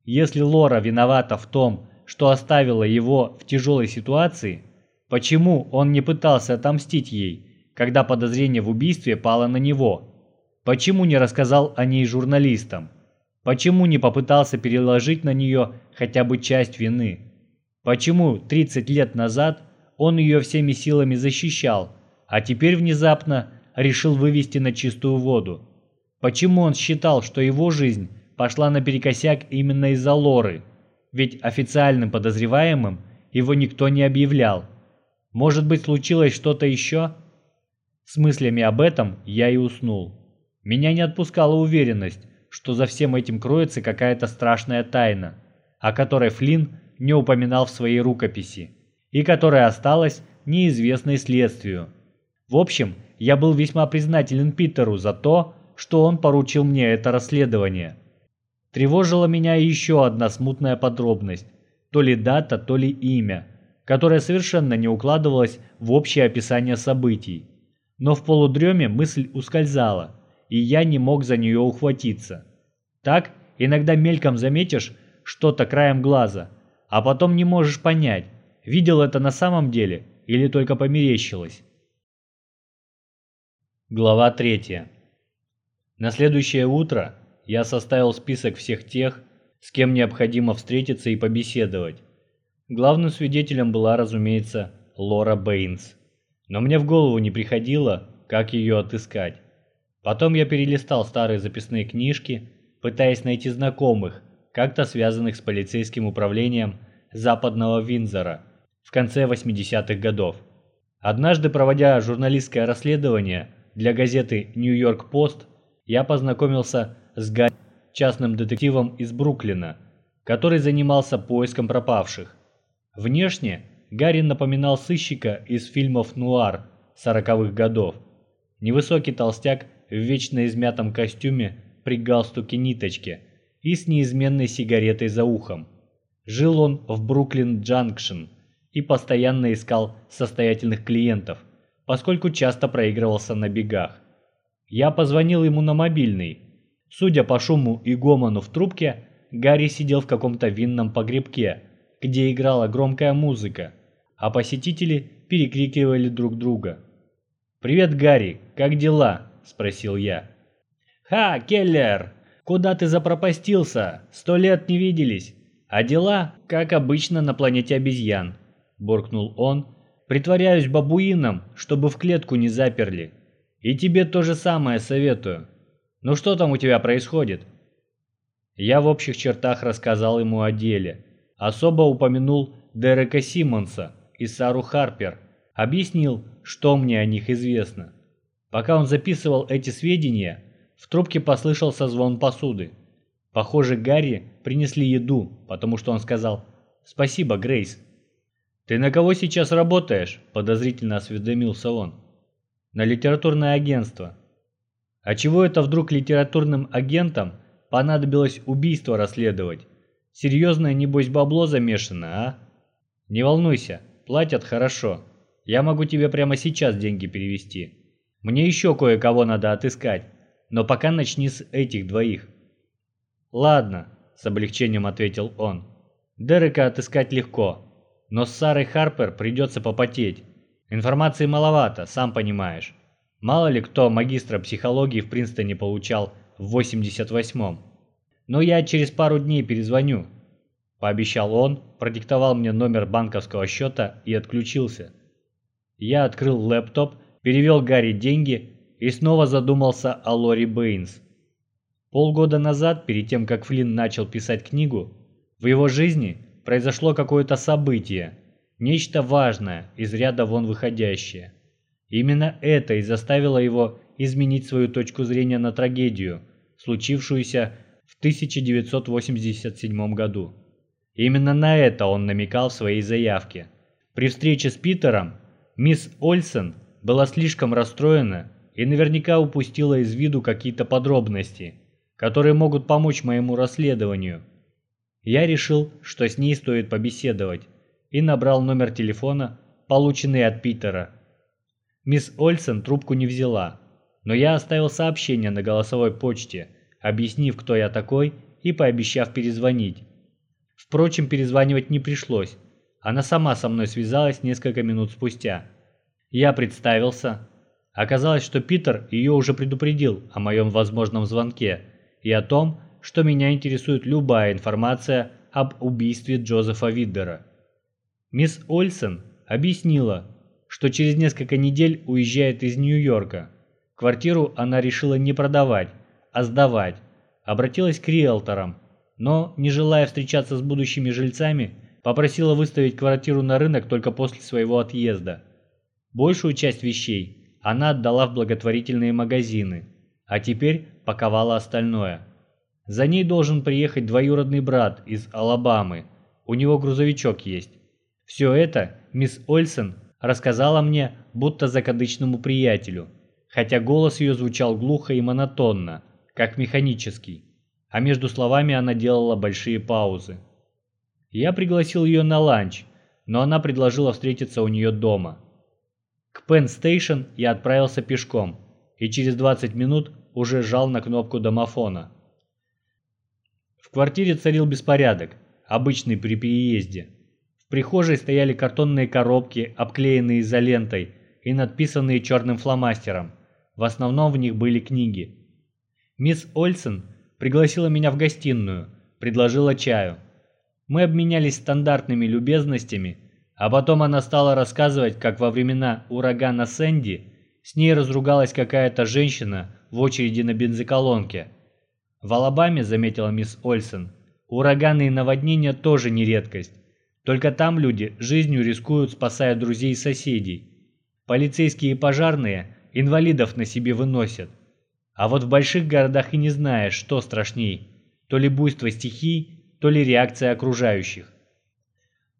Если Лора виновата в том, что оставила его в тяжелой ситуации, почему он не пытался отомстить ей, когда подозрение в убийстве пало на него? Почему не рассказал о ней журналистам? Почему не попытался переложить на нее хотя бы часть вины? Почему 30 лет назад он ее всеми силами защищал, а теперь внезапно решил вывести на чистую воду. Почему он считал, что его жизнь пошла наперекосяк именно из-за Лоры? Ведь официальным подозреваемым его никто не объявлял. Может быть, случилось что-то еще? С мыслями об этом я и уснул. Меня не отпускала уверенность, что за всем этим кроется какая-то страшная тайна, о которой Флинн не упоминал в своей рукописи, и которая осталась неизвестной следствию. В общем, я был весьма признателен Питеру за то, что он поручил мне это расследование. Тревожила меня еще одна смутная подробность, то ли дата, то ли имя, которая совершенно не укладывалась в общее описание событий. Но в полудреме мысль ускользала, и я не мог за нее ухватиться. Так, иногда мельком заметишь что-то краем глаза, а потом не можешь понять, видел это на самом деле или только померещилось. Глава 3. На следующее утро я составил список всех тех, с кем необходимо встретиться и побеседовать. Главным свидетелем была, разумеется, Лора Бэйнс. Но мне в голову не приходило, как ее отыскать. Потом я перелистал старые записные книжки, пытаясь найти знакомых, как-то связанных с полицейским управлением западного Винзора в конце 80-х годов. Однажды, проводя журналистское расследование, для газеты «Нью-Йорк Пост» я познакомился с Гарри, частным детективом из Бруклина, который занимался поиском пропавших. Внешне Гарри напоминал сыщика из фильмов нуар 40-х годов. Невысокий толстяк в вечно измятом костюме при галстуке-ниточке и с неизменной сигаретой за ухом. Жил он в Бруклин-Джанкшн и постоянно искал состоятельных клиентов, поскольку часто проигрывался на бегах. Я позвонил ему на мобильный. Судя по шуму и гомону в трубке, Гарри сидел в каком-то винном погребке, где играла громкая музыка, а посетители перекрикивали друг друга. «Привет, Гарри, как дела?» – спросил я. «Ха, Келлер! Куда ты запропастился? Сто лет не виделись. А дела, как обычно на планете обезьян», – буркнул он. «Притворяюсь бабуином, чтобы в клетку не заперли. И тебе то же самое советую. Ну что там у тебя происходит?» Я в общих чертах рассказал ему о деле. Особо упомянул Дерека Симмонса и Сару Харпер. Объяснил, что мне о них известно. Пока он записывал эти сведения, в трубке послышался звон посуды. Похоже, Гарри принесли еду, потому что он сказал «Спасибо, Грейс». «Ты на кого сейчас работаешь?» – подозрительно осведомился он. «На литературное агентство». «А чего это вдруг литературным агентам понадобилось убийство расследовать? Серьезное, небось, бабло замешано, а?» «Не волнуйся, платят хорошо. Я могу тебе прямо сейчас деньги перевести. Мне еще кое-кого надо отыскать, но пока начни с этих двоих». «Ладно», – с облегчением ответил он. «Дерека отыскать легко, но с Сарой Харпер придется попотеть. Информации маловато, сам понимаешь. Мало ли кто магистра психологии в Принстоне получал в 88-м. Но я через пару дней перезвоню». Пообещал он, продиктовал мне номер банковского счета и отключился. Я открыл лэптоп, перевел Гарри деньги и снова задумался о Лори Бэйнс. Полгода назад, перед тем, как Флинн начал писать книгу, в его жизни произошло какое-то событие, нечто важное, из ряда вон выходящее. Именно это и заставило его изменить свою точку зрения на трагедию, случившуюся в 1987 году. Именно на это он намекал в своей заявке. При встрече с Питером мисс Ольсен была слишком расстроена и наверняка упустила из виду какие-то подробности – которые могут помочь моему расследованию. Я решил, что с ней стоит побеседовать, и набрал номер телефона, полученный от Питера. Мисс Ольсен трубку не взяла, но я оставил сообщение на голосовой почте, объяснив, кто я такой, и пообещав перезвонить. Впрочем, перезванивать не пришлось. Она сама со мной связалась несколько минут спустя. Я представился. Оказалось, что Питер ее уже предупредил о моем возможном звонке – и о том, что меня интересует любая информация об убийстве Джозефа Виддера. Мисс Ольсен объяснила, что через несколько недель уезжает из Нью-Йорка. Квартиру она решила не продавать, а сдавать. Обратилась к риэлторам, но, не желая встречаться с будущими жильцами, попросила выставить квартиру на рынок только после своего отъезда. Большую часть вещей она отдала в благотворительные магазины, а теперь паковала остальное. За ней должен приехать двоюродный брат из Алабамы, у него грузовичок есть. Все это мисс Ольсен рассказала мне, будто закадычному приятелю, хотя голос ее звучал глухо и монотонно, как механический, а между словами она делала большие паузы. Я пригласил ее на ланч, но она предложила встретиться у нее дома. К Пенн Стейшн я отправился пешком, и через 20 минут уже жал на кнопку домофона. В квартире царил беспорядок, обычный при переезде. В прихожей стояли картонные коробки, обклеенные изолентой и надписанные черным фломастером. В основном в них были книги. Мисс Ольсен пригласила меня в гостиную, предложила чаю. Мы обменялись стандартными любезностями, а потом она стала рассказывать, как во времена урагана Сэнди с ней разругалась какая-то женщина в очереди на бензоколонке. В Алабаме, заметила мисс Ольсен, ураганы и наводнения тоже не редкость. Только там люди жизнью рискуют, спасая друзей и соседей. Полицейские и пожарные инвалидов на себе выносят. А вот в больших городах и не знаешь, что страшней. То ли буйство стихий, то ли реакция окружающих.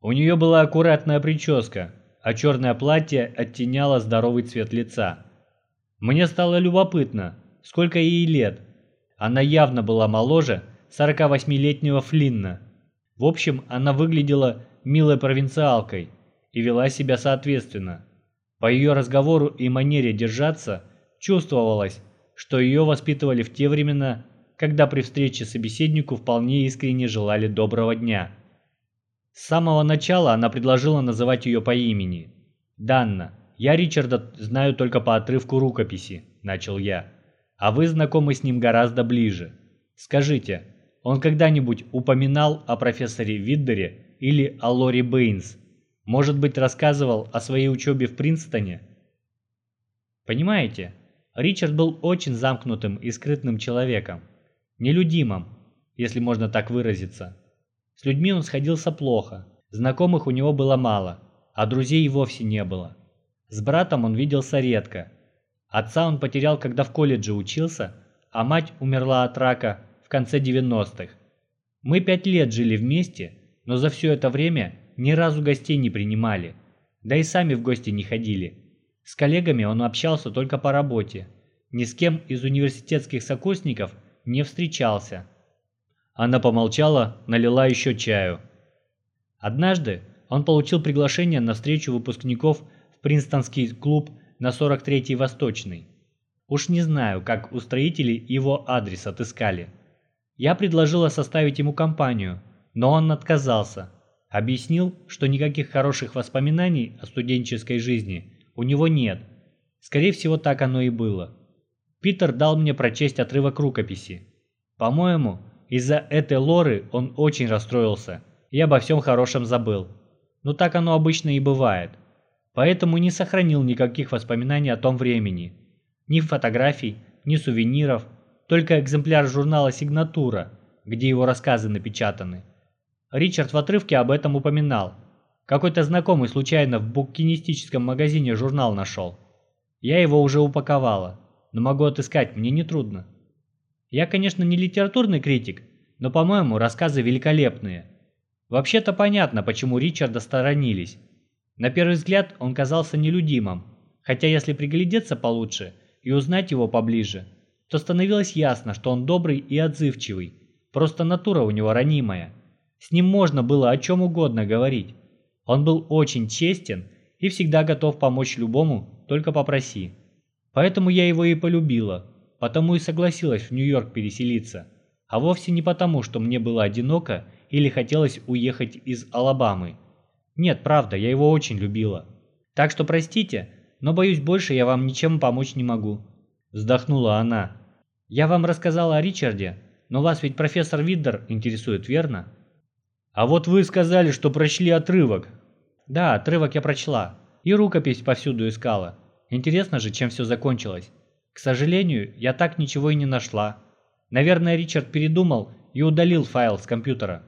У нее была аккуратная прическа, а черное платье оттеняло здоровый цвет лица. Мне стало любопытно, сколько ей лет. Она явно была моложе 48-летнего Флинна. В общем, она выглядела милой провинциалкой и вела себя соответственно. По ее разговору и манере держаться чувствовалось, что ее воспитывали в те времена, когда при встрече собеседнику вполне искренне желали доброго дня. С самого начала она предложила называть ее по имени. «Данна, я Ричарда знаю только по отрывку рукописи», – начал я. «А вы знакомы с ним гораздо ближе. Скажите, он когда-нибудь упоминал о профессоре Виддере или о Лори Бэйнс? Может быть, рассказывал о своей учебе в Принстоне?» Понимаете, Ричард был очень замкнутым и скрытным человеком, нелюдимым, если можно так выразиться. С людьми он сходился плохо, знакомых у него было мало, а друзей и вовсе не было. С братом он виделся редко. Отца он потерял, когда в колледже учился, а мать умерла от рака в конце 90-х. Мы пять лет жили вместе, но за все это время ни разу гостей не принимали, да и сами в гости не ходили. С коллегами он общался только по работе, ни с кем из университетских сокурсников не встречался – она помолчала, налила еще чаю. Однажды он получил приглашение на встречу выпускников в Принстонский клуб на 43-й Восточной. Уж не знаю, как устроители его адрес отыскали. Я предложила составить ему компанию, но он отказался. Объяснил, что никаких хороших воспоминаний о студенческой жизни у него нет. Скорее всего, так оно и было. Питер дал мне прочесть отрывок рукописи. По-моему, из-за этой лоры он очень расстроился и обо всем хорошем забыл. Но так оно обычно и бывает. Поэтому не сохранил никаких воспоминаний о том времени. Ни фотографий, ни сувениров, только экземпляр журнала «Сигнатура», где его рассказы напечатаны. Ричард в отрывке об этом упоминал. Какой-то знакомый случайно в букинистическом магазине журнал нашел. Я его уже упаковала, но могу отыскать, мне нетрудно. Я, конечно, не литературный критик, но, по-моему, рассказы великолепные. Вообще-то понятно, почему Ричарда сторонились. На первый взгляд он казался нелюдимым, хотя если приглядеться получше и узнать его поближе, то становилось ясно, что он добрый и отзывчивый, просто натура у него ранимая. С ним можно было о чем угодно говорить. Он был очень честен и всегда готов помочь любому, только попроси. Поэтому я его и полюбила, потому и согласилась в Нью-Йорк переселиться, а вовсе не потому, что мне было одиноко или хотелось уехать из Алабамы. Нет, правда, я его очень любила. Так что простите, но боюсь, больше я вам ничем помочь не могу. Вздохнула она. Я вам рассказала о Ричарде, но вас ведь профессор Виддер интересует, верно? А вот вы сказали, что прочли отрывок. Да, отрывок я прочла. И рукопись повсюду искала. Интересно же, чем все закончилось. К сожалению, я так ничего и не нашла. Наверное, Ричард передумал и удалил файл с компьютера.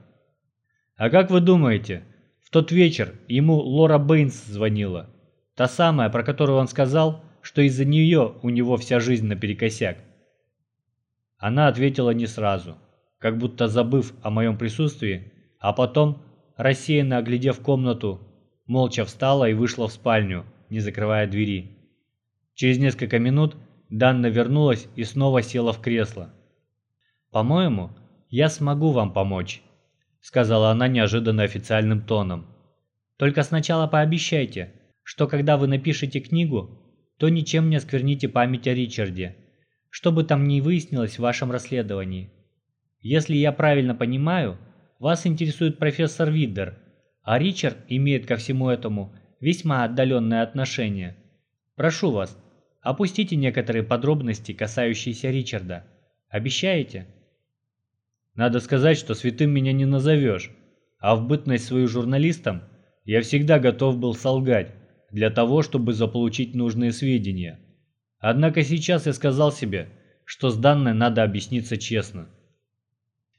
А как вы думаете, в тот вечер ему Лора Бэйнс звонила? Та самая, про которую он сказал, что из-за нее у него вся жизнь наперекосяк. Она ответила не сразу, как будто забыв о моем присутствии, а потом, рассеянно оглядев комнату, молча встала и вышла в спальню, не закрывая двери. Через несколько минут Данна вернулась и снова села в кресло. «По-моему, я смогу вам помочь», — сказала она неожиданно официальным тоном. «Только сначала пообещайте, что когда вы напишете книгу, то ничем не оскверните память о Ричарде, что бы там ни выяснилось в вашем расследовании. Если я правильно понимаю, вас интересует профессор Виддер, а Ричард имеет ко всему этому весьма отдаленное отношение. Прошу вас, Опустите некоторые подробности, касающиеся Ричарда. Обещаете? Надо сказать, что святым меня не назовешь, а в бытность свою журналистом я всегда готов был солгать для того, чтобы заполучить нужные сведения. Однако сейчас я сказал себе, что с данной надо объясниться честно.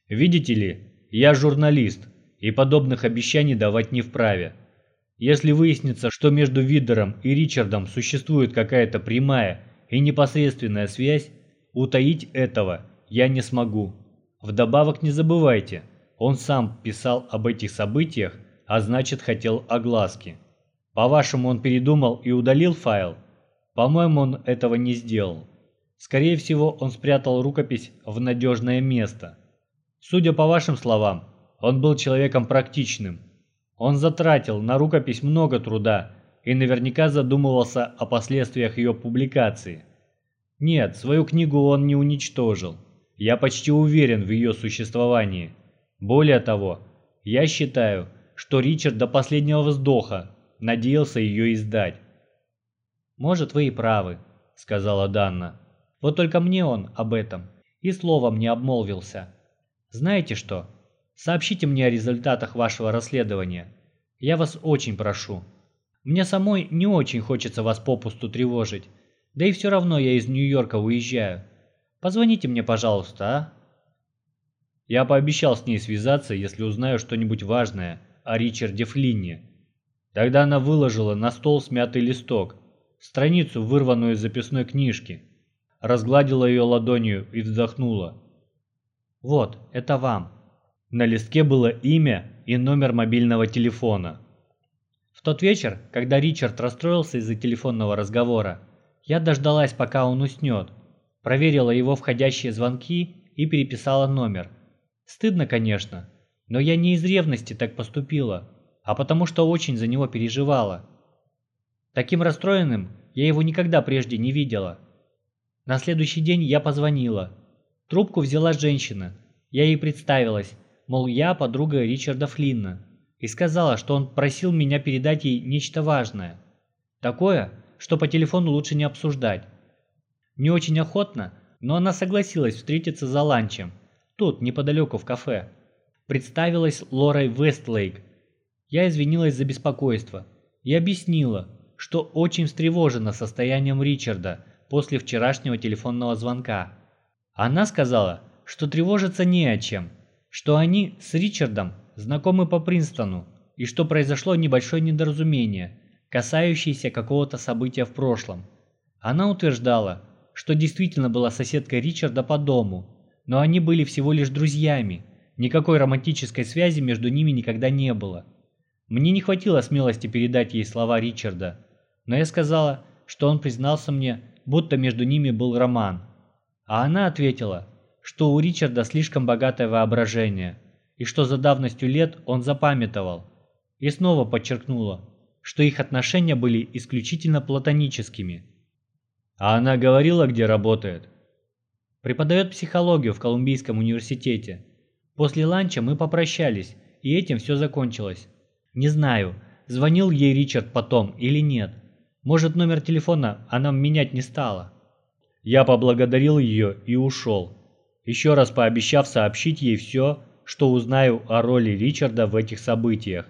Видите ли, я журналист, и подобных обещаний давать не вправе. Если выяснится, что между Видером и Ричардом существует какая-то прямая и непосредственная связь, утаить этого я не смогу. Вдобавок не забывайте, он сам писал об этих событиях, а значит хотел огласки. По-вашему, он передумал и удалил файл? По-моему, он этого не сделал. Скорее всего, он спрятал рукопись в надежное место. Судя по вашим словам, он был человеком практичным. Он затратил на рукопись много труда и наверняка задумывался о последствиях ее публикации. Нет, свою книгу он не уничтожил. Я почти уверен в ее существовании. Более того, я считаю, что Ричард до последнего вздоха надеялся ее издать. «Может, вы и правы», — сказала Данна. «Вот только мне он об этом и словом не обмолвился. Знаете что? Сообщите мне о результатах вашего расследования. Я вас очень прошу. Мне самой не очень хочется вас попусту тревожить, да и все равно я из Нью-Йорка уезжаю. Позвоните мне, пожалуйста, а?» Я пообещал с ней связаться, если узнаю что-нибудь важное о Ричарде Флинне. Тогда она выложила на стол смятый листок, страницу, вырванную из записной книжки, разгладила ее ладонью и вздохнула. «Вот, это вам». На листке было имя и номер мобильного телефона. В тот вечер, когда Ричард расстроился из-за телефонного разговора, я дождалась, пока он уснет, проверила его входящие звонки и переписала номер. Стыдно, конечно, но я не из ревности так поступила, а потому что очень за него переживала. Таким расстроенным я его никогда прежде не видела. На следующий день я позвонила. Трубку взяла женщина. Я ей представилась, мол, я подруга Ричарда Флинна, и сказала, что он просил меня передать ей нечто важное. Такое, что по телефону лучше не обсуждать. Не очень охотно, но она согласилась встретиться за ланчем, тут, неподалеку в кафе. Представилась Лорой Вестлейк. Я извинилась за беспокойство и объяснила, что очень встревожена состоянием Ричарда после вчерашнего телефонного звонка. Она сказала, что тревожиться не о чем, что они с Ричардом знакомы по Принстону и что произошло небольшое недоразумение, касающееся какого-то события в прошлом. Она утверждала, что действительно была соседкой Ричарда по дому, но они были всего лишь друзьями, никакой романтической связи между ними никогда не было. Мне не хватило смелости передать ей слова Ричарда, но я сказала, что он признался мне, будто между ними был роман. А она ответила, что у Ричарда слишком богатое воображение, и что за давностью лет он запамятовал, и снова подчеркнула, что их отношения были исключительно платоническими. А она говорила, где работает? Преподает психологию в Колумбийском университете. После ланча мы попрощались, и этим все закончилось. Не знаю, звонил ей Ричард потом или нет. Может, номер телефона она менять не стала. Я поблагодарил ее и ушел, еще раз пообещав сообщить ей все, что узнаю о роли Ричарда в этих событиях.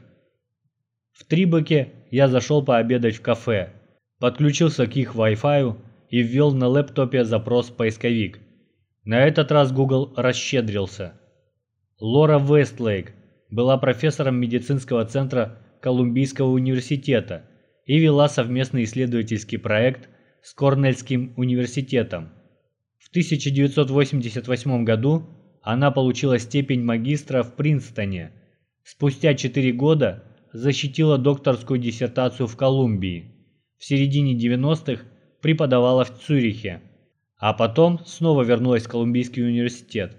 В Трибоке я зашел пообедать в кафе, подключился к их Wi-Fi и ввел на лэптопе запрос в поисковик. На этот раз Google расщедрился. Лора Вестлейк была профессором медицинского центра Колумбийского университета и вела совместный исследовательский проект с Корнельским университетом. В 1988 году она получила степень магистра в Принстоне. Спустя 4 года защитила докторскую диссертацию в Колумбии. В середине 90-х преподавала в Цюрихе, а потом снова вернулась в Колумбийский университет.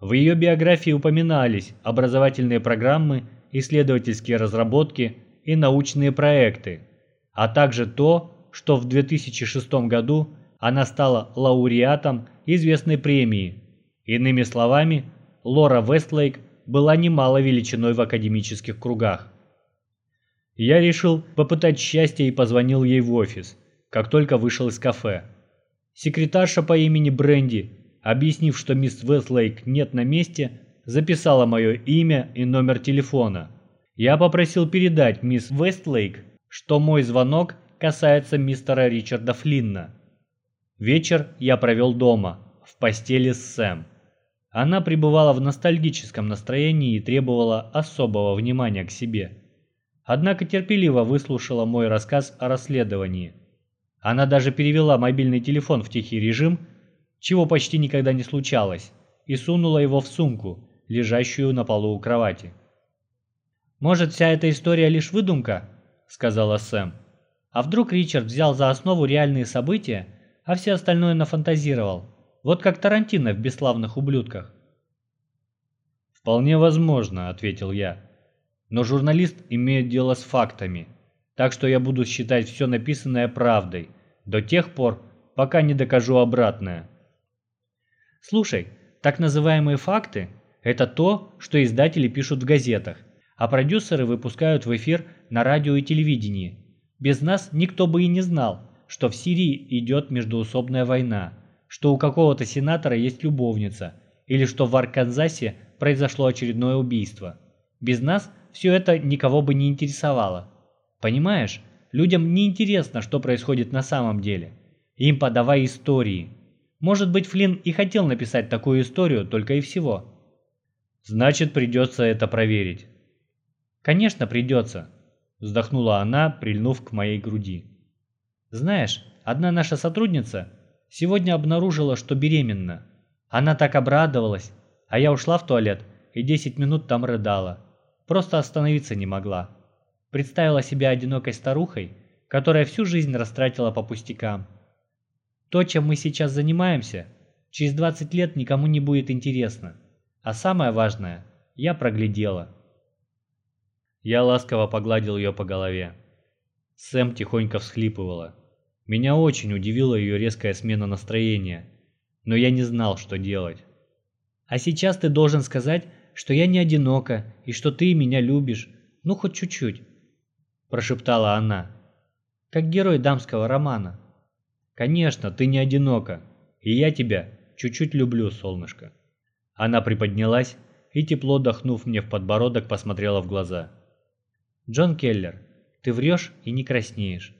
В ее биографии упоминались образовательные программы, исследовательские разработки и научные проекты, а также то, что в 2006 году она стала лауреатом известной премии. Иными словами, Лора Вестлейк была немало величиной в академических кругах. Я решил попытать счастье и позвонил ей в офис – как только вышел из кафе. Секретарша по имени Бренди, объяснив, что мисс Вестлейк нет на месте, записала мое имя и номер телефона. Я попросил передать мисс Вестлейк, что мой звонок касается мистера Ричарда Флинна. Вечер я провел дома, в постели с Сэм. Она пребывала в ностальгическом настроении и требовала особого внимания к себе. Однако терпеливо выслушала мой рассказ о расследовании – она даже перевела мобильный телефон в тихий режим, чего почти никогда не случалось, и сунула его в сумку, лежащую на полу у кровати. «Может, вся эта история лишь выдумка?» – сказала Сэм. «А вдруг Ричард взял за основу реальные события, а все остальное нафантазировал. Вот как Тарантино в «Бесславных ублюдках». «Вполне возможно», — ответил я. «Но журналист имеет дело с фактами, так что я буду считать все написанное правдой до тех пор, пока не докажу обратное». «Слушай, так называемые факты – это то, что издатели пишут в газетах, а продюсеры выпускают в эфир на радио и телевидении. Без нас никто бы и не знал, что в Сирии идет междуусобная война, что у какого-то сенатора есть любовница, или что в Арканзасе произошло очередное убийство. Без нас все это никого бы не интересовало. Понимаешь, людям не интересно, что происходит на самом деле. Им подавай истории. Может быть, Флинн и хотел написать такую историю, только и всего. Значит, придется это проверить. Конечно, придется, вздохнула она, прильнув к моей груди. Знаешь, одна наша сотрудница сегодня обнаружила, что беременна. Она так обрадовалась, а я ушла в туалет и 10 минут там рыдала. Просто остановиться не могла. Представила себя одинокой старухой, которая всю жизнь растратила по пустякам. То, чем мы сейчас занимаемся, через 20 лет никому не будет интересно. А самое важное, я проглядела. Я ласково погладил ее по голове. Сэм тихонько всхлипывала. Меня очень удивила ее резкая смена настроения, но я не знал, что делать. А сейчас ты должен сказать, что я не одинока и что ты меня любишь, ну хоть чуть-чуть, прошептала она. Как герой дамского романа. Конечно, ты не одинока, и я тебя чуть-чуть люблю, солнышко. Она приподнялась и, тепло дохнув мне в подбородок, посмотрела в глаза. «Джон Келлер, ты врешь и не краснеешь.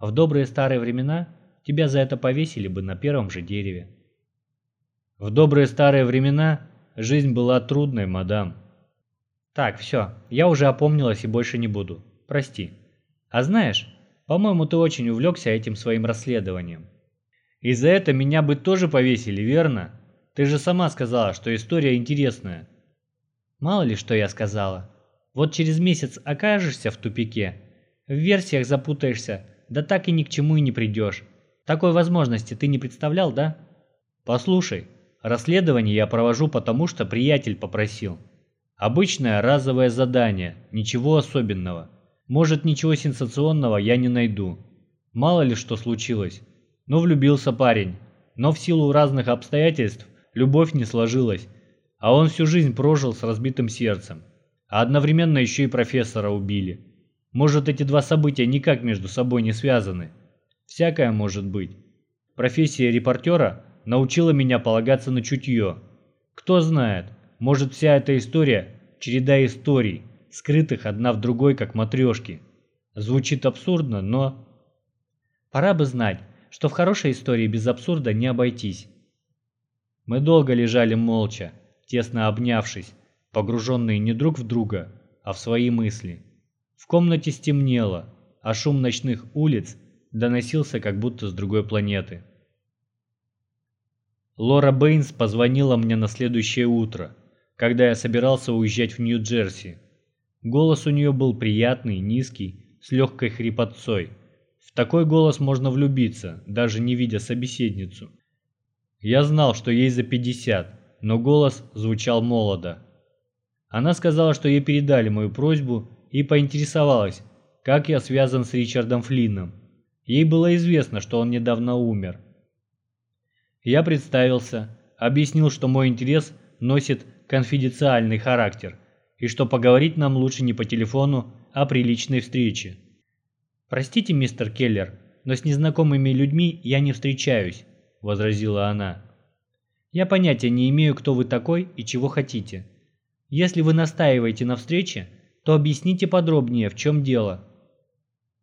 В добрые старые времена тебя за это повесили бы на первом же дереве. В добрые старые времена жизнь была трудной, мадам. Так, все, я уже опомнилась и больше не буду. Прости. А знаешь, по-моему, ты очень увлекся этим своим расследованием. И за это меня бы тоже повесили, верно? Ты же сама сказала, что история интересная. Мало ли, что я сказала. Вот через месяц окажешься в тупике, в версиях запутаешься, да так и ни к чему и не придешь. Такой возможности ты не представлял, да? Послушай, Расследование я провожу потому, что приятель попросил. Обычное разовое задание, ничего особенного. Может, ничего сенсационного я не найду. Мало ли что случилось. Но влюбился парень. Но в силу разных обстоятельств любовь не сложилась. А он всю жизнь прожил с разбитым сердцем. А одновременно еще и профессора убили. Может, эти два события никак между собой не связаны. Всякое может быть. Профессия репортера научила меня полагаться на чутье. Кто знает, может вся эта история – череда историй, скрытых одна в другой, как матрешки. Звучит абсурдно, но... Пора бы знать, что в хорошей истории без абсурда не обойтись. Мы долго лежали молча, тесно обнявшись, погруженные не друг в друга, а в свои мысли. В комнате стемнело, а шум ночных улиц доносился как будто с другой планеты. Лора Бэйнс позвонила мне на следующее утро, когда я собирался уезжать в Нью-Джерси. Голос у нее был приятный, низкий, с легкой хрипотцой. В такой голос можно влюбиться, даже не видя собеседницу. Я знал, что ей за 50, но голос звучал молодо. Она сказала, что ей передали мою просьбу и поинтересовалась, как я связан с Ричардом Флинном. Ей было известно, что он недавно умер. Я представился, объяснил, что мой интерес носит конфиденциальный характер и что поговорить нам лучше не по телефону, а при личной встрече. «Простите, мистер Келлер, но с незнакомыми людьми я не встречаюсь», – возразила она. «Я понятия не имею, кто вы такой и чего хотите. Если вы настаиваете на встрече, то объясните подробнее, в чем дело».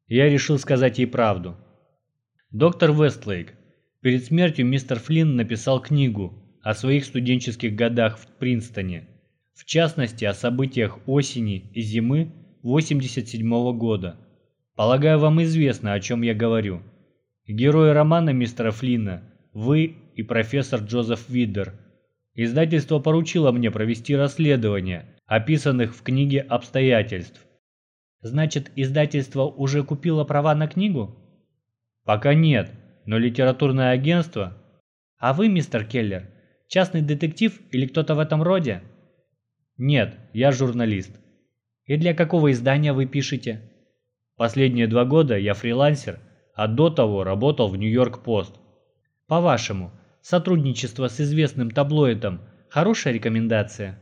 Я решил сказать ей правду. «Доктор Вестлейк, Перед смертью мистер Флинн написал книгу о своих студенческих годах в Принстоне, в частности о событиях осени и зимы 87 -го года. Полагаю, вам известно, о чем я говорю. Герои романа мистера Флинна – вы и профессор Джозеф Видер. Издательство поручило мне провести расследование описанных в книге обстоятельств. Значит, издательство уже купило права на книгу? Пока нет, но литературное агентство... А вы, мистер Келлер, частный детектив или кто-то в этом роде? Нет, я журналист. И для какого издания вы пишете? Последние два года я фрилансер, а до того работал в Нью-Йорк-Пост. По-вашему, сотрудничество с известным таблоидом – хорошая рекомендация?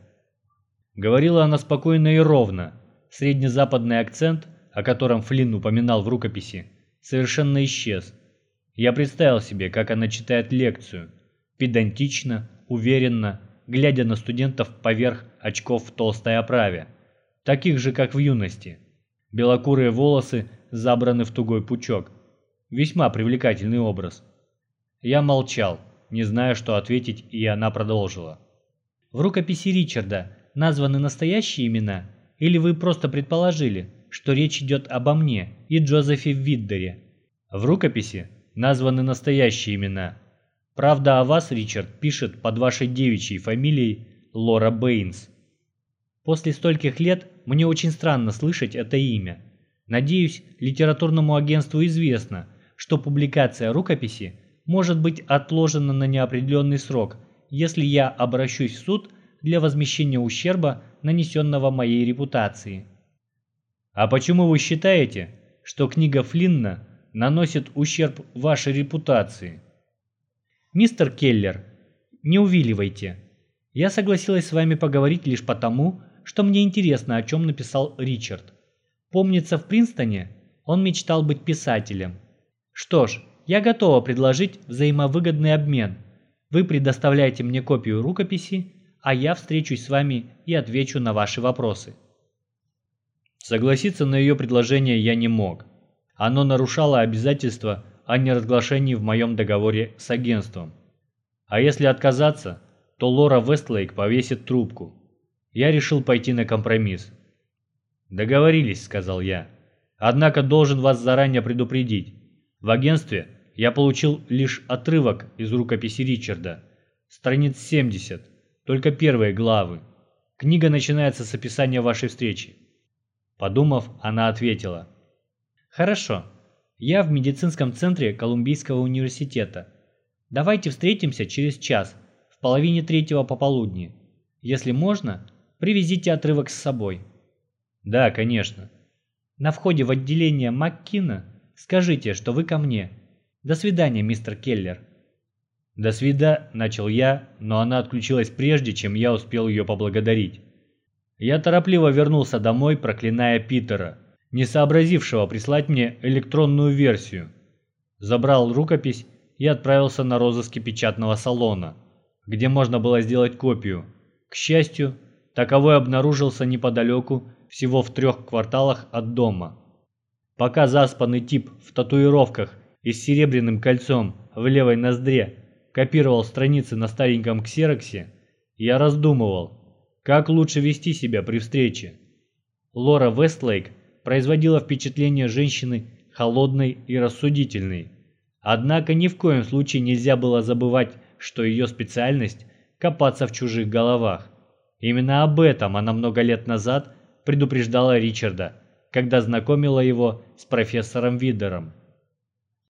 Говорила она спокойно и ровно. Среднезападный акцент, о котором Флинн упоминал в рукописи, совершенно исчез. Я представил себе, как она читает лекцию. Педантично, уверенно, глядя на студентов поверх очков в толстой оправе. Таких же, как в юности. Белокурые волосы забраны в тугой пучок. Весьма привлекательный образ. Я молчал, не зная, что ответить, и она продолжила. В рукописи Ричарда названы настоящие имена, или вы просто предположили, что речь идет обо мне и Джозефе Виддере? В рукописи названы настоящие имена. Правда, о вас Ричард пишет под вашей девичьей фамилией Лора Бэйнс. После стольких лет мне очень странно слышать это имя. Надеюсь, литературному агентству известно, что публикация рукописи может быть отложена на неопределенный срок, если я обращусь в суд для возмещения ущерба, нанесенного моей репутации. А почему вы считаете, что книга Флинна наносит ущерб вашей репутации? Мистер Келлер, не увиливайте. Я согласилась с вами поговорить лишь потому, что мне интересно, о чем написал Ричард. Помнится, в Принстоне он мечтал быть писателем. Что ж, я готова предложить взаимовыгодный обмен. Вы предоставляете мне копию рукописи, а я встречусь с вами и отвечу на ваши вопросы. Согласиться на ее предложение я не мог. Оно нарушало обязательства о неразглашении в моем договоре с агентством. А если отказаться, то Лора Вестлейк повесит трубку. Я решил пойти на компромисс. «Договорились», — сказал я. «Однако должен вас заранее предупредить. В агентстве я получил лишь отрывок из рукописи Ричарда, страниц 70, только первые главы. Книга начинается с описания вашей встречи. Подумав, она ответила. Хорошо. Я в медицинском центре Колумбийского университета. Давайте встретимся через час, в половине третьего пополудни. Если можно, привезите отрывок с собой. Да, конечно. На входе в отделение МакКина скажите, что вы ко мне. До свидания, мистер Келлер. «До свида», — начал я, но она отключилась прежде, чем я успел ее поблагодарить. Я торопливо вернулся домой, проклиная Питера, не сообразившего прислать мне электронную версию. Забрал рукопись и отправился на розыски печатного салона, где можно было сделать копию. К счастью, таковой обнаружился неподалеку, всего в трех кварталах от дома. Пока заспанный тип в татуировках и с серебряным кольцом в левой ноздре копировал страницы на стареньком ксероксе, я раздумывал, как лучше вести себя при встрече. Лора Вестлейк производила впечатление женщины холодной и рассудительной. Однако ни в коем случае нельзя было забывать, что ее специальность – копаться в чужих головах. Именно об этом она много лет назад предупреждала Ричарда, когда знакомила его с профессором Видером.